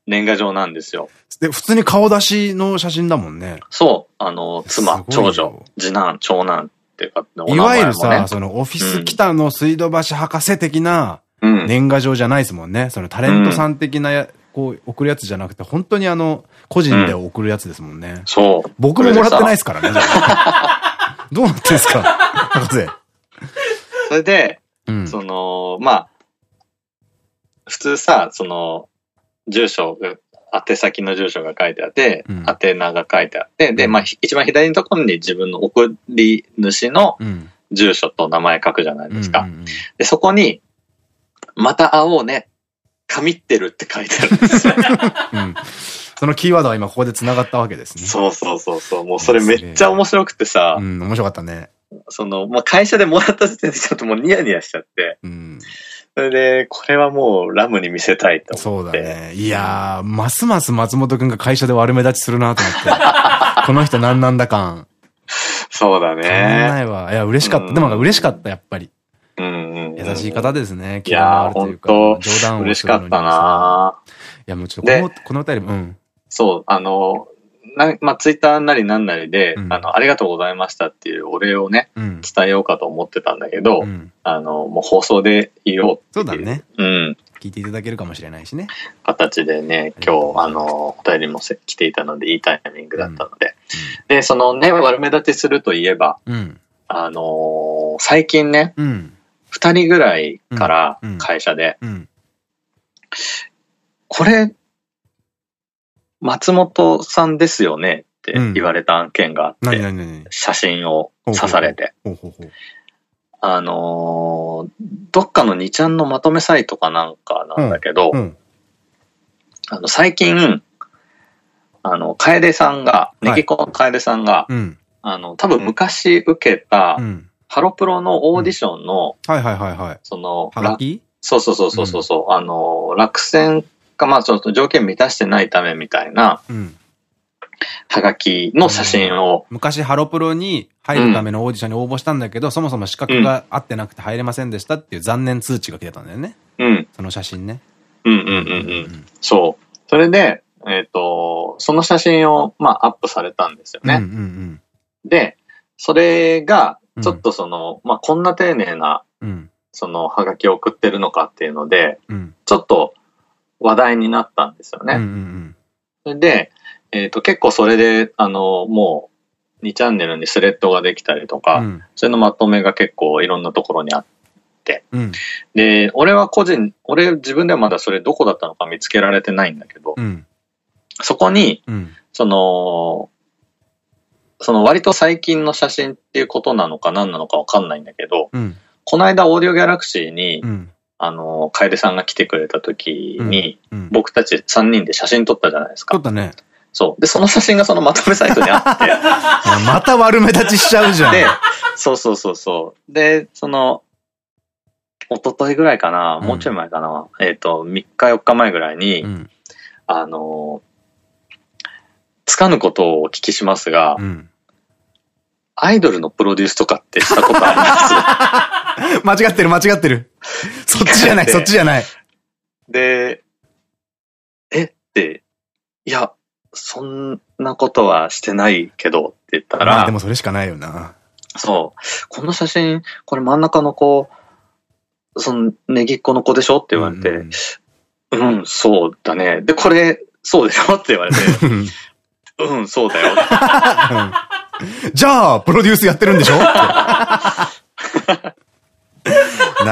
S2: 年賀状なんですよ。
S1: で、普通に顔出しの写真だもんね。
S2: そう。あの、妻、長女、次男、長男って
S1: ね、いわゆるさ、そのオフィス北の水道橋博士的な年賀状じゃないですもんね。うん、そのタレントさん的なこう、送るやつじゃなくて、本当にあの、個人で送るやつですもんね。うん、
S2: そう。
S1: 僕ももらってないですからね、どうなってんすか [LAUGHS] 博士。
S2: それで、うん、その、まあ、普通さ、その、住所宛先の住所が書いてあって、うん、宛名が書いてあって、で、まあ、一番左のところに自分の送り主の住所と名前書くじゃないですか。で、そこに、また会おうね。神ってるって書いてあるんですよ。[LAUGHS] うん、
S1: そのキーワードは今ここで繋がったわけですね。
S2: そうそうそうそう。もうそれめっちゃ面白くてさ。
S1: うん、面白かったね。
S2: その、まあ、会社でもらった時点でちょっともうニヤニヤしちゃって。うんそれで、これはもうラムに見せたいと思って。そうだね。
S1: いやー、ますます松本くんが会社で悪目立ちするなと思って。[LAUGHS] この人何なんだ感。
S2: そうだね。
S1: ないわ。いや、嬉しかった。でも嬉しかった、やっぱり。うん。優しい方ですね。
S2: いやー、ほんと。冗談を嬉しかったない
S1: や、もうちょっとこの、この歌り、うん。
S2: そう、あの、なまあ、ツイッターなりなんなりで、うん、あの、ありがとうございましたっていうお礼をね、うん、伝えようかと思ってたんだけど、うん、あの、もう放送で言おう
S1: そうだね。うん。聞いていただけるかもしれないしね。
S2: 形でね、今日、あの、お便りも来ていたので、いいタイミングだったので。で、そのね、悪目立ちするといえば、あのー、最近ね、二、人ぐらいから会社で、これ、松本さんですよねって言われた案件があって、写真を刺されて。あのー、どっかの2ちゃんのまとめサイトかなんかなんだけど、うん。うん、あの、最近、あの、楓さんが、ネギコの楓さんが、はいうん、あの、多分昔受けた、ハロプロのオーディションの、
S1: はいはいはいはい。
S2: その、そうそうそうそうそう、あの、落選か、まあちょっと条件満たしてないためみたいな、はがきの写真を、
S1: うん、昔ハロプロに入るためのオーディションに応募したんだけど、うん、そもそも資格が合ってなくて入れませんでしたっていう残念通知が来てたんだよね。うん。その写真ね。
S2: うんうんうんうん。そう。それで、えっ、ー、と、その写真を、まあ、アップされたんですよね。で、それが、ちょっとその、うん、まあ、こんな丁寧な、その、はがきを送ってるのかっていうので、ちょっと、話題になったんですよね。それで、えっ、ー、と、結構それで、あの、もう、2チャンネルにスレッドができたりとか、うん、それのまとめが結構いろんなところにあて。うん、で、俺は個人、俺自分ではまだそれどこだったのか見つけられてないんだけど、うん、そこに、その、その割と最近の写真っていうことなのか何なのかわかんないんだけど、この間オーディオギャラクシーに、あの、楓さんが来てくれた時に、僕たち3人で写真撮ったじゃないですか。
S1: 撮ったね。
S2: そう。で、その写真がそのまとめサイトにあって。
S1: また悪目立ちしちゃうじゃん。
S2: で、そうそうそうそう。で、その、一昨日ぐらいかな、もうちょい前かな、うん、えっと、3日4日前ぐらいに、うん、あの、つかぬことをお聞きしますが、うん、アイドルのプロデュースとかってしたことあ
S1: ります？[LAUGHS] [LAUGHS] 間違ってる間違ってる。そっちじゃない、そっちじゃない。
S2: で、えって、いや、そんなことはしてないけどって言ったら。
S1: でもそれしかないよな。
S2: そう。この写真、これ真ん中の子、その、ネギっ子の子でしょって言われて、うん、うん、そうだね。で、これ、そうでしょって言われて、[LAUGHS] うん、そうだよ。
S1: じゃあ、プロデュースやってるんでしょ [LAUGHS]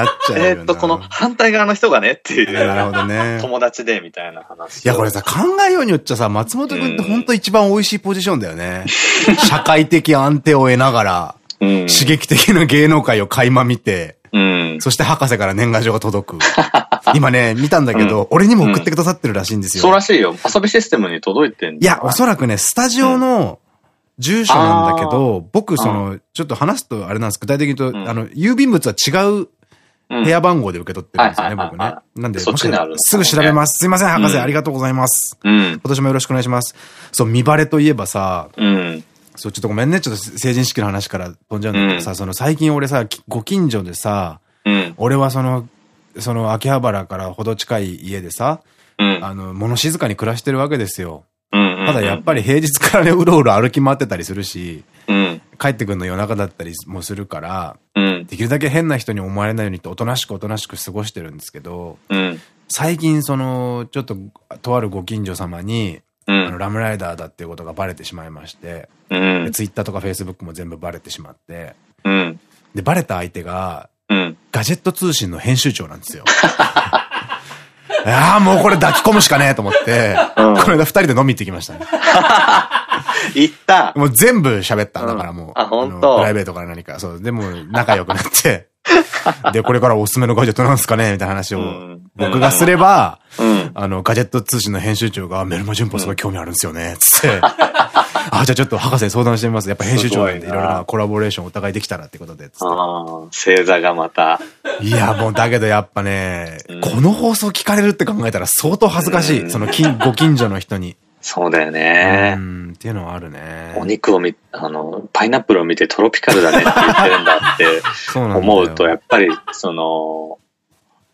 S1: なっちゃうえ
S2: っと、この反対側の人がねっていう。
S1: なるほどね。
S2: 友達でみたいな話。
S1: いや、これさ、考えようによっちゃさ、松本くんって本当一番美味しいポジションだよね。[LAUGHS] 社会的安定を得ながら、刺激的な芸能界を垣間見て、うん、そして博士から年賀状が届く。今ね、見たんだけど、うん、俺にも送ってくださってるらしいんですよ。
S2: そうらしいよ。遊びシステムに届いてん
S1: いや、おそらくね、スタジオの住所なんだけど、僕、その、ちょっと話すとあれなんです。具体的に言うと、あの、郵便物は違う部屋番号で受け取ってるんですよね、僕ね。なんで、もしすぐ調べます。すいません、博士、ありがとうございます。今年もよろしくお願いします。そう、見バレといえばさ、そう、ちょっとごめんね、ちょっと成人式の話から飛んじゃうんだけどさ、その最近俺さ、ご近所でさ、俺はその、その秋葉原からほど近い家でさ、あの、物静かに暮らしてるわけですよ。ただやっぱり平日からね、うろうろ歩き回ってたりするし、帰ってくるの夜中だったりもするから、うん、できるだけ変な人に思われないようにっておとなしくおとなしく過ごしてるんですけど、うん、最近その、ちょっと、とあるご近所様に、うん、あのラムライダーだっていうことがバレてしまいまして、ツイッターとかフェイスブックも全部バレてしまって、で、バレた相手が、ガジェット通信の編集長なんですよ。[LAUGHS] [LAUGHS] ああ、もうこれ抱き込むしかねえと思って、この間二人で飲み行ってきましたね。[LAUGHS]
S2: 行った
S1: もう全部喋った。だからもう。
S2: あ、本当。
S1: プライベートから何か。そう。でも仲良くなって。[LAUGHS] で、これからおすすめのガジェットなんですかねみたいな話を、僕がすれば、あの、ガジェット通信の編集長が、メルマ順法すごい興味あるんですよね。つって。あ、じゃあちょっと博士相談してみます。やっぱ編集長なんでいろいろなコラボレーションお互いできたらってことで。あ
S2: あ、星座がまた。
S1: いや、もうだけどやっぱね、この放送聞かれるって考えたら相当恥ずかしい。そのご近所の人に。
S2: そうだよね。
S1: うん、っていうのはあるね。
S2: お肉を見、あの、パイナップルを見てトロピカルだねって言ってるんだって [LAUGHS] 思うと、やっぱり、その、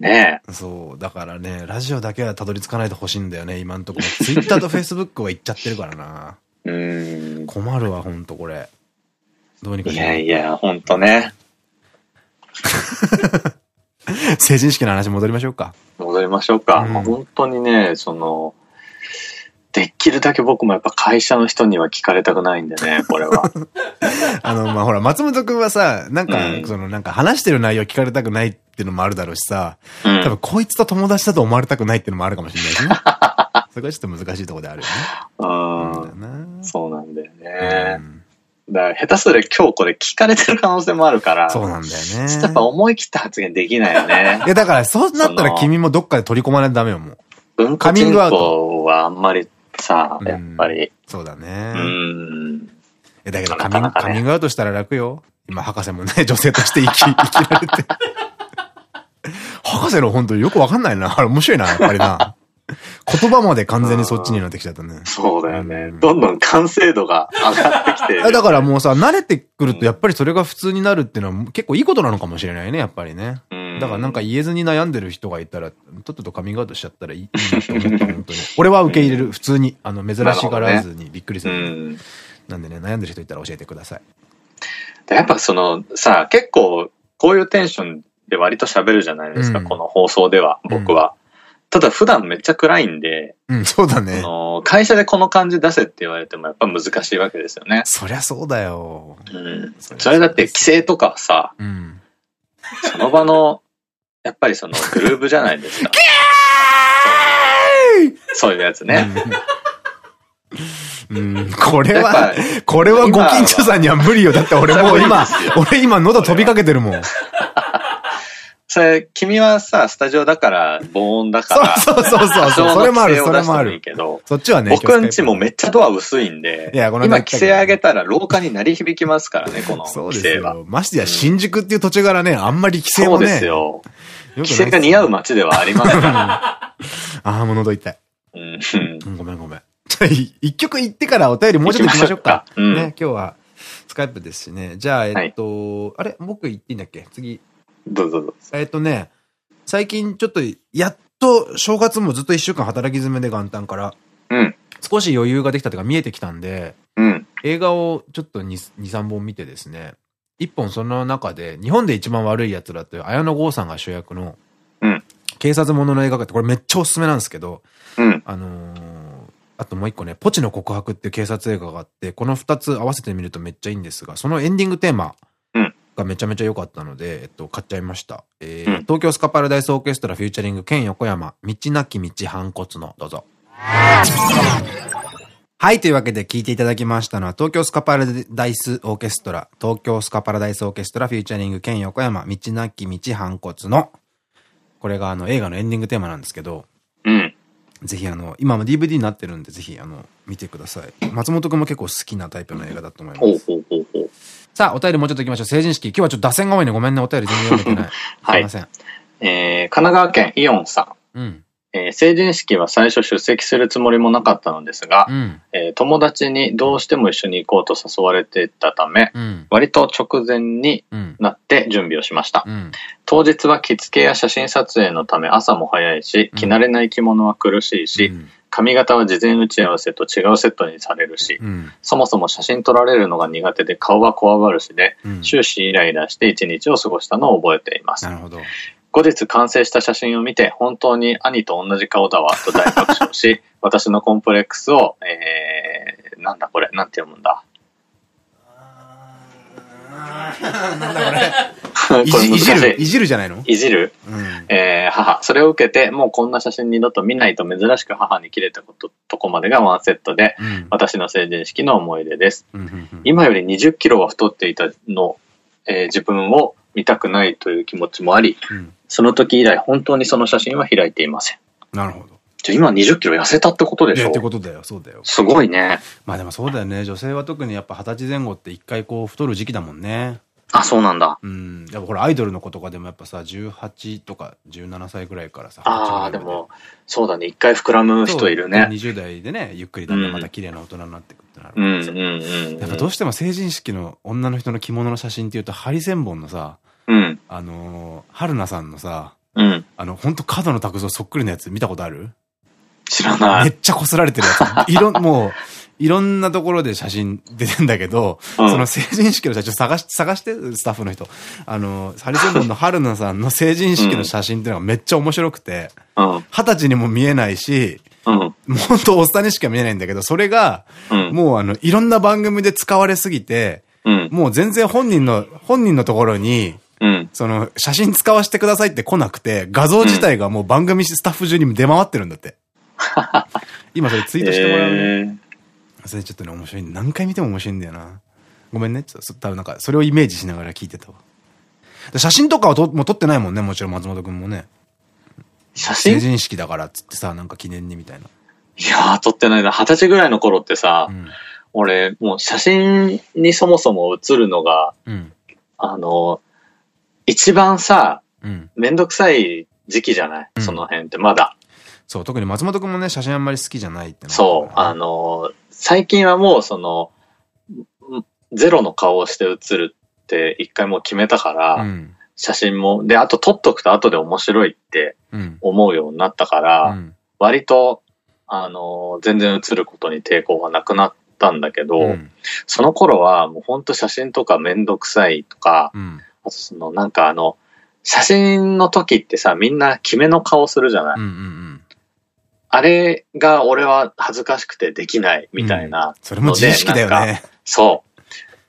S2: ね
S1: そう。だからね、ラジオだけはたどり着かないでほしいんだよね、今んところ。ツイッターとフェイスブックは行っちゃってるからな。うん。困るわ、ほんとこれ。どうにか
S2: いやいや、ほんとね。[LAUGHS]
S1: 成人式の話戻りましょうか。
S2: 戻りましょうか。うん、本当にね、その、できるだけ僕もやっぱ会社の人には聞かれたくないんでね、これは。[LAUGHS]
S1: あの、まあ、ほら、松本くんはさ、なんか、うん、その、なんか話してる内容聞かれたくないっていうのもあるだろうしさ、うん、多分こいつと友達だと思われたくないっていうのもあるかもしれないしね。[LAUGHS] そこはちょっと難しいところであるよ
S2: ね。うん。そうなんだよね。うん、だから下手する今日これ聞かれてる可能性もあるから。
S1: そうなんだよね。
S2: ちょっとやっぱ思い切った発言できないよね。
S1: いやだからそうなったら君もどっかで取り込まないとダメよ、もう。
S2: 文化人口はあんまりさ、やっぱり。
S1: そうだね。うん。え、だけどカミング、カミングアウトしたら楽よ。今、博士もね、[LAUGHS] 女性として生き、生きられて。博士の本当によくわかんないな。あれ面白いな、やっぱりな。[LAUGHS] 言葉まで完全にそっちになってきちゃったね。
S2: そうだよね。どんどん完成度が上がってきて。[LAUGHS]
S1: だからもうさ、慣れてくるとやっぱりそれが普通になるっていうのは結構いいことなのかもしれないね、やっぱりね。だからなんか言えずに悩んでる人がいたら、とっととカミングアウトしちゃったらいいなと思った、本当に。[LAUGHS] 俺は受け入れる、普通に。あの、珍しがらずにびっくりする。なんでね、悩んでる人いたら教えてください。
S2: やっぱその、さ、結構、こういうテンションで割と喋るじゃないですか、この放送では、僕は。ただ普段めっちゃ暗いんで、
S1: うん、そうだね。
S2: 会社でこの感じ出せって言われてもやっぱ難しいわけですよね。
S1: そりゃそうだよ。
S2: うん。それだって規制とかさ、うん、その場のやっぱりそのグルーブじゃないですか。[LAUGHS] そういうやつね。[LAUGHS]
S1: うん、これは、これはご近所さんには無理よ。だって俺もう今、[LAUGHS] 俺今喉飛びかけてるもん。
S2: それ、君はさ、スタジオだから、防音だから。[LAUGHS]
S1: そうそうそうそう。[LAUGHS] それもある、それもある。そっちはね。
S2: 僕んちもめっちゃドア薄いんで、いや、この今規制上げたら廊下に鳴り響きますからね、この規制は。
S1: ましてや新宿っていう土地柄ね、あんまり規制もね。
S2: そうですよ。規制が似合う街ではありますから。[LAUGHS]
S1: ああ、もう喉痛い。うん。ごめんごめん。一曲言ってからお便りもうちょっと行きましょうか。ね、今日はスカイプですしね。じゃあ、えっと、あれ僕言っていいんだっけ？次。
S2: どうぞどうぞ。
S1: えっとね、最近ちょっと、やっと正月もずっと一週間働き詰めで元旦から、うん。少し余裕ができたというか見えてきたんで、うん。映画をちょっと2、2 3本見てですね、一本その中で、日本で一番悪い奴らっていう綾野剛さんが主役の、うん。警察ものの映画があって、これめっちゃおすすめなんですけど、うん。あのー、あともう一個ね、ポチの告白っていう警察映画があって、この二つ合わせてみるとめっちゃいいんですが、そのエンディングテーマがめちゃめちゃ良かったので、えっと、買っちゃいました。えー、うん、東京スカパラダイスオーケストラフューチャリング県横山、道なき道反骨の、どうぞ。はい。というわけで聞いていただきましたのは、東京スカパラダイスオーケストラ、東京スカパラダイスオーケストラフューチャリング県横山、道なき道反骨の、これがあの映画のエンディングテーマなんですけど、うん。ぜひあの、今も DVD になってるんで、ぜひあの、見てください。松本くんも結構好きなタイプの映画だと思います。さあ、お便りもうちょっと行きましょう。成人式。今日はちょっと打線が多いね。ごめんね。お便り全然読めてない。[LAUGHS] はい。すいません。
S2: えー、神奈川県イオンさん。うん。えー、成人式は最初出席するつもりもなかったのですが、うん、えー、友達にどうしても一緒に行こうと誘われていたため、うん、割と直前になって準備をしました。うん、当日は着付けや写真撮影のため朝も早いし、着慣れない着物は苦しいし、髪型は事前打ち合わせと違うセットにされるし、うん、そもそも写真撮られるのが苦手で顔はこわばるしで、うん、終始イライラして一日を過ごしたのを覚えています。後日完成した写真を見て、本当に兄と同じ顔だわと大爆笑し、[LAUGHS] 私のコンプレックスを、えー、なんだこれ、なんて読むんだ？
S1: なんだこれ。[LAUGHS] いじる、いじるじゃないの？
S2: いじる、うん、えー、母。それを受けて、もうこんな写真二度と見ないと珍しく母に切れたこと、とこまでがワンセットで、うん、私の成人式の思い出です。今より20キロは太っていたの、えー、自分を見たくないという気持ちもあり、うん、その時以来本当にその写真は開いていません。
S1: なるほど。
S2: じゃ今20キロ痩せたってことでしょ？
S1: ってことだよ、そうだよ。
S2: すごいね。
S1: まあでもそうだよね。女性は特にやっぱ二十歳前後って一回こう太る時期だもんね。
S2: あ、そうなんだ。
S1: うん。やっぱこれアイドルの子とかでもやっぱさ、18とか17歳ぐらいからさ。
S2: ああ、でも、そうだね。一回膨らむ人いるね。
S1: 20代でね、ゆっくりだんだんまた綺麗な大人になってくってなるうんうんうん。やっぱどうしても成人式の女の人の着物の写真っていうと、ハリセンボンのさ、うん。あの春菜さんのさ、うん。あの、本当角野拓造そっくりなやつ見たことある？
S2: 知らない。
S1: めっちゃ擦られてるやつ。いろ、[LAUGHS] もう、いろんなところで写真出てんだけど、うん、その成人式の写真探し、探して、スタッフの人。あの、ハリセンボンの春菜さんの成人式の写真っていうのがめっちゃ面白くて、二十、歳にも見えないし、うん、もう本当おっさんにしか見えないんだけど、それが、うん、もうあの、いろんな番組で使われすぎて、うん、もう全然本人の、本人のところに、うん、その、写真使わせてくださいって来なくて、画像自体がもう番組スタッフ中に出回ってるんだって。[LAUGHS] 今それツイートしてもらうね。えーそれちょっとね、面白い。何回見ても面白いんだよな。ごめんね。ちょっと、多分なんか、それをイメージしながら聞いてたわ。写真とかはともう撮ってないもんね、もちろん松本くんもね。
S2: 写真？
S1: 成人式だからっつってさ、なんか記念にみたいな。
S2: いやー、撮ってないな。二十歳ぐらいの頃ってさ、うん、俺、もう写真にそもそも写るのが、うん、あの、一番さ、うん、めんどくさい時期じゃない、その辺ってまだ。
S1: そう、特に松本くんもね、写真あんまり好きじゃないって
S2: そう、あの、最近はもうその、ゼロの顔をして写るって一回もう決めたから、うん、写真も、で、あと撮っとくと後で面白いって思うようになったから、うん、割と、あの、全然写ることに抵抗がなくなったんだけど、うん、その頃はもうほんと写真とかめんどくさいとか、そのなんかあの、写真の時ってさ、みんな決めの顔するじゃない？あれが俺は恥ずかしくてできないみたいな、うん、
S1: それも自意識だよね。
S2: そう。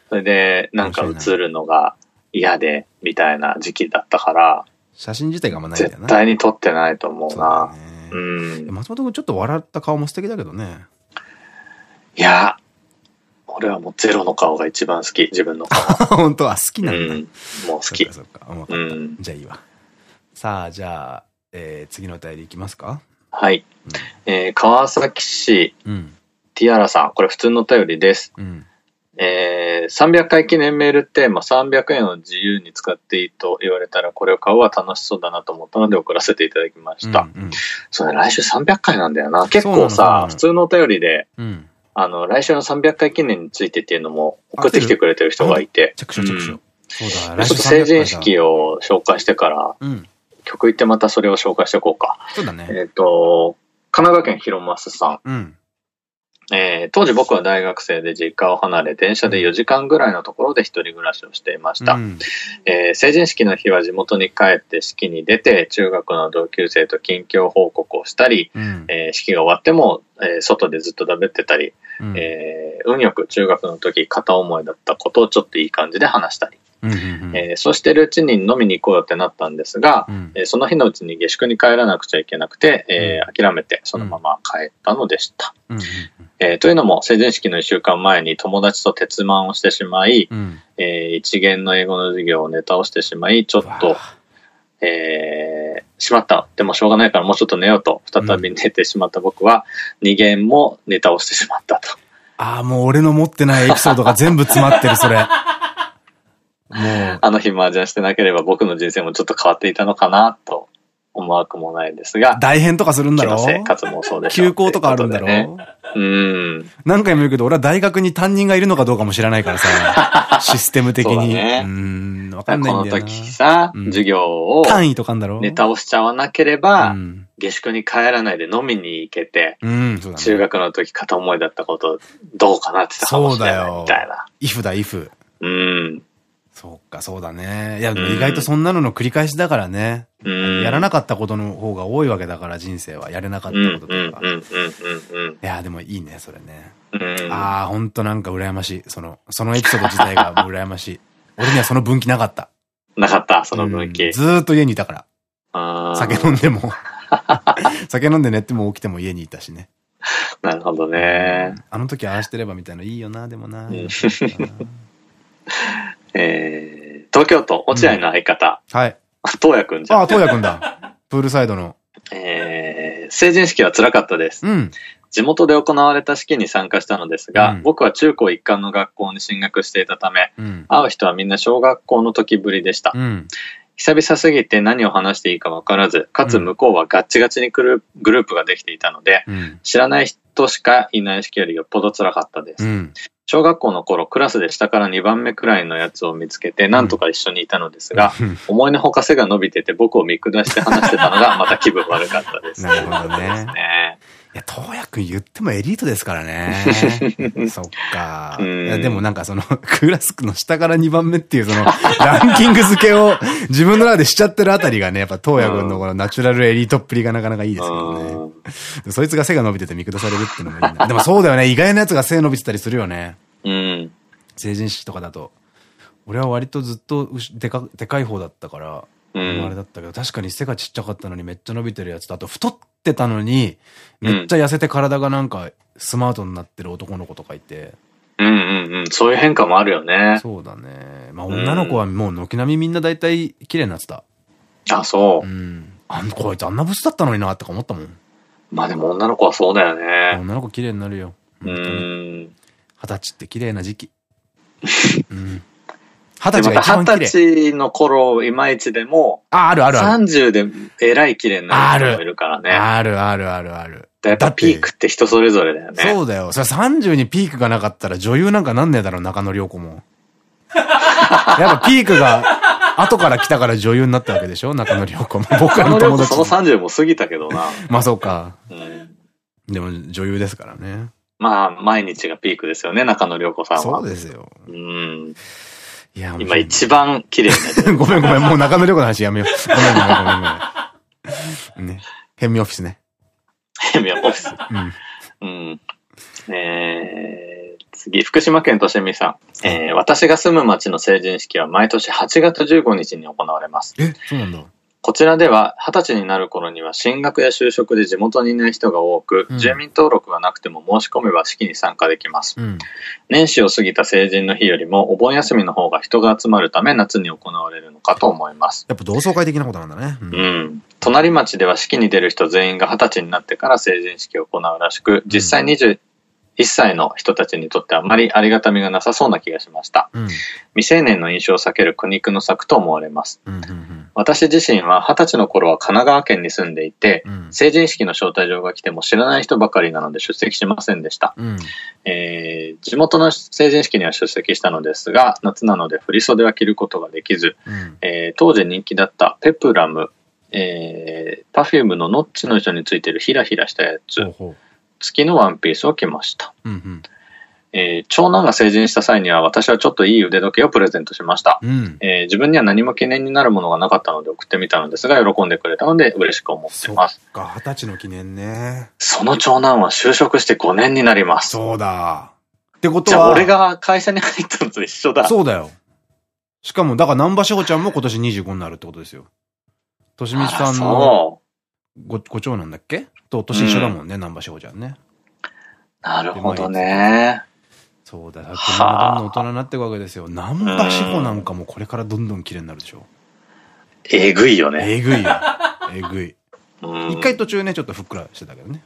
S2: それで、なんか映るのが嫌で、みたいな時期だったから、
S1: 写真自体があんまないんだよ
S2: な。絶対に撮ってないと思うな。
S1: うね、うん。松本君ちょっと笑った顔も素敵だけどね。
S2: いや、俺はもうゼロの顔が一番好き、自分の顔。[LAUGHS]
S1: 本当は好きなんだ。うん、
S2: もう好き。
S1: そっか、そっか。うん、じゃあいいわ。さあ、じゃあ、えー、次のお便りいきますか？
S2: はい。うん、えー、川崎市、うん、ティアラさん、これ普通のお便りです。うんえー、300回記念メールテーマ300円を自由に使っていいと言われたらこれを買うは楽しそうだなと思ったので送らせていただきました。うんうん、それ来週300回なんだよな。結構さ、普通のお便りで、うん、あの、来週の300回記念についてっていうのも送ってきてくれてる人がいて。
S1: チェックしよう、チェックしよう。
S2: そうだ、ちょっと成人式を紹介してから、うん、曲行ってまたそれを紹介していこうか。
S1: そうだね。
S2: えっ、と、神奈川県広増さん。うんえー、当時僕は大学生で実家を離れ、電車で4時間ぐらいのところで一人暮らしをしていました。うん、えー、成人式の日は地元に帰って式に出て、中学の同級生と近況報告をしたり、うん、えー、式が終わっても、えー、外でずっと食べてたり、うん、えー、運よく中学の時片思いだったことをちょっといい感じで話したり、えそうしてるうちに飲みに行こうよってなったんですが、うん、えー、その日のうちに下宿に帰らなくちゃいけなくて、えー、諦めてそのまま帰ったのでした。えというのも成人式の1週間前に友達と鉄腕をしてしまい、うん、えー、一元の英語の授業をネタをしてしまいちょっと、えー、しまった。でもしょうがないからもうちょっと寝ようと、再び寝てしまった僕は、二元もネタをしてしまったと。
S1: ああ、もう俺の持ってないエピソードが全部詰まってる、それ。[LAUGHS]
S2: もう。あの日麻雀してなければ僕の人生もちょっと変わっていたのかなと思わくもないですが。
S1: 大変とかするんだろ？う
S2: 生活もそうで
S1: しょ。休校とかあるんだろ？う、ね、
S2: うん。
S1: 何回も言うけど、俺は大学に担任がいるのかどうかも知らないからさ。[LAUGHS] システム的に。
S2: ね、
S1: うん。わかんないんだよ
S2: な。この時さ、うん、授業を。
S1: 単位とかんだろ？
S2: ネタをしちゃわなければ、うん、下宿に帰らないで飲みに行けて、うん、ね、中学の時片思いだったこと、どうかなってたかもしれないみたいな。
S1: イフだ、イフ。
S2: うん。
S1: そうか、そうだね。いや、意外とそんなのの繰り返しだからね。うん、やらなかったことの方が多いわけだから、人生は。やれなかったこととか。いや、でもいいね、それね。うん、ああ、ほんとなんか羨ましい。その、そのエピソード自体がもう羨ましい。[LAUGHS] 俺にはその分岐なかった。
S2: なかった、その分岐。うん、
S1: ずーっと家にいたから。酒飲んでも [LAUGHS] 酒飲んで寝ても起きても家にいたしね。
S2: なるほどね。
S1: あの時ああしてればみたいないいよな、でもな。
S2: えー、東京都落合の相方。
S1: うん、はい。
S2: 東也くんじゃん。
S1: あ、東也くんだ。[LAUGHS] プールサイドの。
S2: えー、成人式は辛かったです。うん。地元で行われた式に参加したのですが、うん、僕は中高一貫の学校に進学していたため、うん、会う人はみんな小学校の時ぶりでした。うん、久々すぎて何を話していいか分からず、かつ向こうはガッチガチに来るグループができていたので、知らない人しかいない式よりよっぽど辛かったです。小学校の頃、クラスで下から2番目くらいのやつを見つけて、なんとか一緒にいたのですが、思いのほか背が伸びてて僕を見下して話してたのが、また気分悪かったです。[LAUGHS]
S1: なるほどね。いや、東也くん言ってもエリートですからね。[LAUGHS] そっか。いや、でもなんかその、クラスの下から2番目っていうその、ランキング付けを自分の中でしちゃってるあたりがね、やっぱ東也くんのこのナチュラルエリートっぷりがなかなかいいですけどね。そいつが背が伸びてて見下されるっていうのもいいな。でもそうだよね。意外なやつが背伸びてたりするよね。
S2: うん。
S1: 成人式とかだと。俺は割とずっとでか、でかい方だったから、うん、あれだったけど、確かに背がちっちゃかったのにめっちゃ伸びてるやつと、あと太ってたのに、めっちゃ痩せて体がなんかスマートになってる男の子とかいて。
S2: うんうんうん。そういう変化もあるよね。
S1: そうだね。まあ女の子はもう軒並みみんな大体綺麗になってた。
S2: あ、そう。う
S1: ん。あんこいつあんなブスだったのになって思ったもん。
S2: まあでも女の子はそうだよね。
S1: 女の子綺麗になるよ。
S2: うん。
S1: 二十歳って綺麗な時期。[LAUGHS]
S2: うん。二十歳が一番綺麗。二十歳の頃、いまいちでも、
S1: あ、あるあるある。
S2: 三十でえらい綺麗になる人もいるからね。
S1: あるあるあるある。
S2: やっぱピークって人それぞれだよね。
S1: そうだよ。それ30にピークがなかったら女優なんかなんねえだろ、中野良子も。[LAUGHS] やっぱピークが後から来たから女優になったわけでしょ中野良子も。[LAUGHS] 僕らの友達。
S2: その30も過ぎたけどな。[LAUGHS]
S1: まあそうか。うん、でも女優ですからね。
S2: まあ、毎日がピークですよね、中野良子さんは。
S1: そうですよ。
S2: うん。いや、今一番綺麗
S1: な。[LAUGHS] ごめんごめん、もう中野良子の話やめよう。ごめんごめんごめんごめん。ね。ヘミオフィスね。
S2: ヘミオフィス。うん。うん。えー、次、福島県としみさん。えー、私が住む町の成人式は毎年8月15日に行われます。
S1: え、そうなんだ。
S2: こちらでは二十歳になる頃には進学や就職で地元にいない人が多く、うん、住民登録がなくても申し込めば式に参加できます。うん、年始を過ぎた成人の日よりもお盆休みの方が人が集まるため夏に行われるのかと思います。
S1: やっぱ同窓会的なことなんだね。
S2: うん。うん、隣町では式に出る人全員が二十歳になってから成人式を行うらしく、実際20、一歳の人たちにとってあまりありがたみがなさそうな気がしました。うん、未成年の印象を避ける苦肉の策と思われます。私自身は二十歳の頃は神奈川県に住んでいて、うん、成人式の招待状が来ても知らない人ばかりなので出席しませんでした。うん、えー、地元の成人式には出席したのですが、夏なので振袖は着ることができず、えー、当時人気だったペプラム、えー、 Perfumeののっちの人についてるヒラヒラしたやつ、ほうほう。付きのワンピースを着ました。うんうんえー、長男が成人した際には私はちょっといい腕時計をプレゼントしました、うん、えー、自分には何も記念になるものがなかったので送ってみたのですが喜んでくれたので嬉しく思ってます。
S1: そっか、二十歳の記念ね。
S2: その長男は就職して5年になります。
S1: そうだ。ってことは。
S2: じゃあ俺が会社に入ったのと一緒だ。
S1: そうだよ。しかも、だから南波志保ちゃんも今年25になるってことですよ。としみさんのご、ご長男だっけ？と年一緒だもんね、南波志保ちゃんね。
S2: なるほどね。
S1: そうだ、だってどんどん大人になっていくわけですよ。南波志保なんかもこれからどんどん綺麗になるでしょ。
S2: えぐいよね。
S1: えぐいよ。えぐい。一回途中ね、ちょっとふっくらしてたけどね。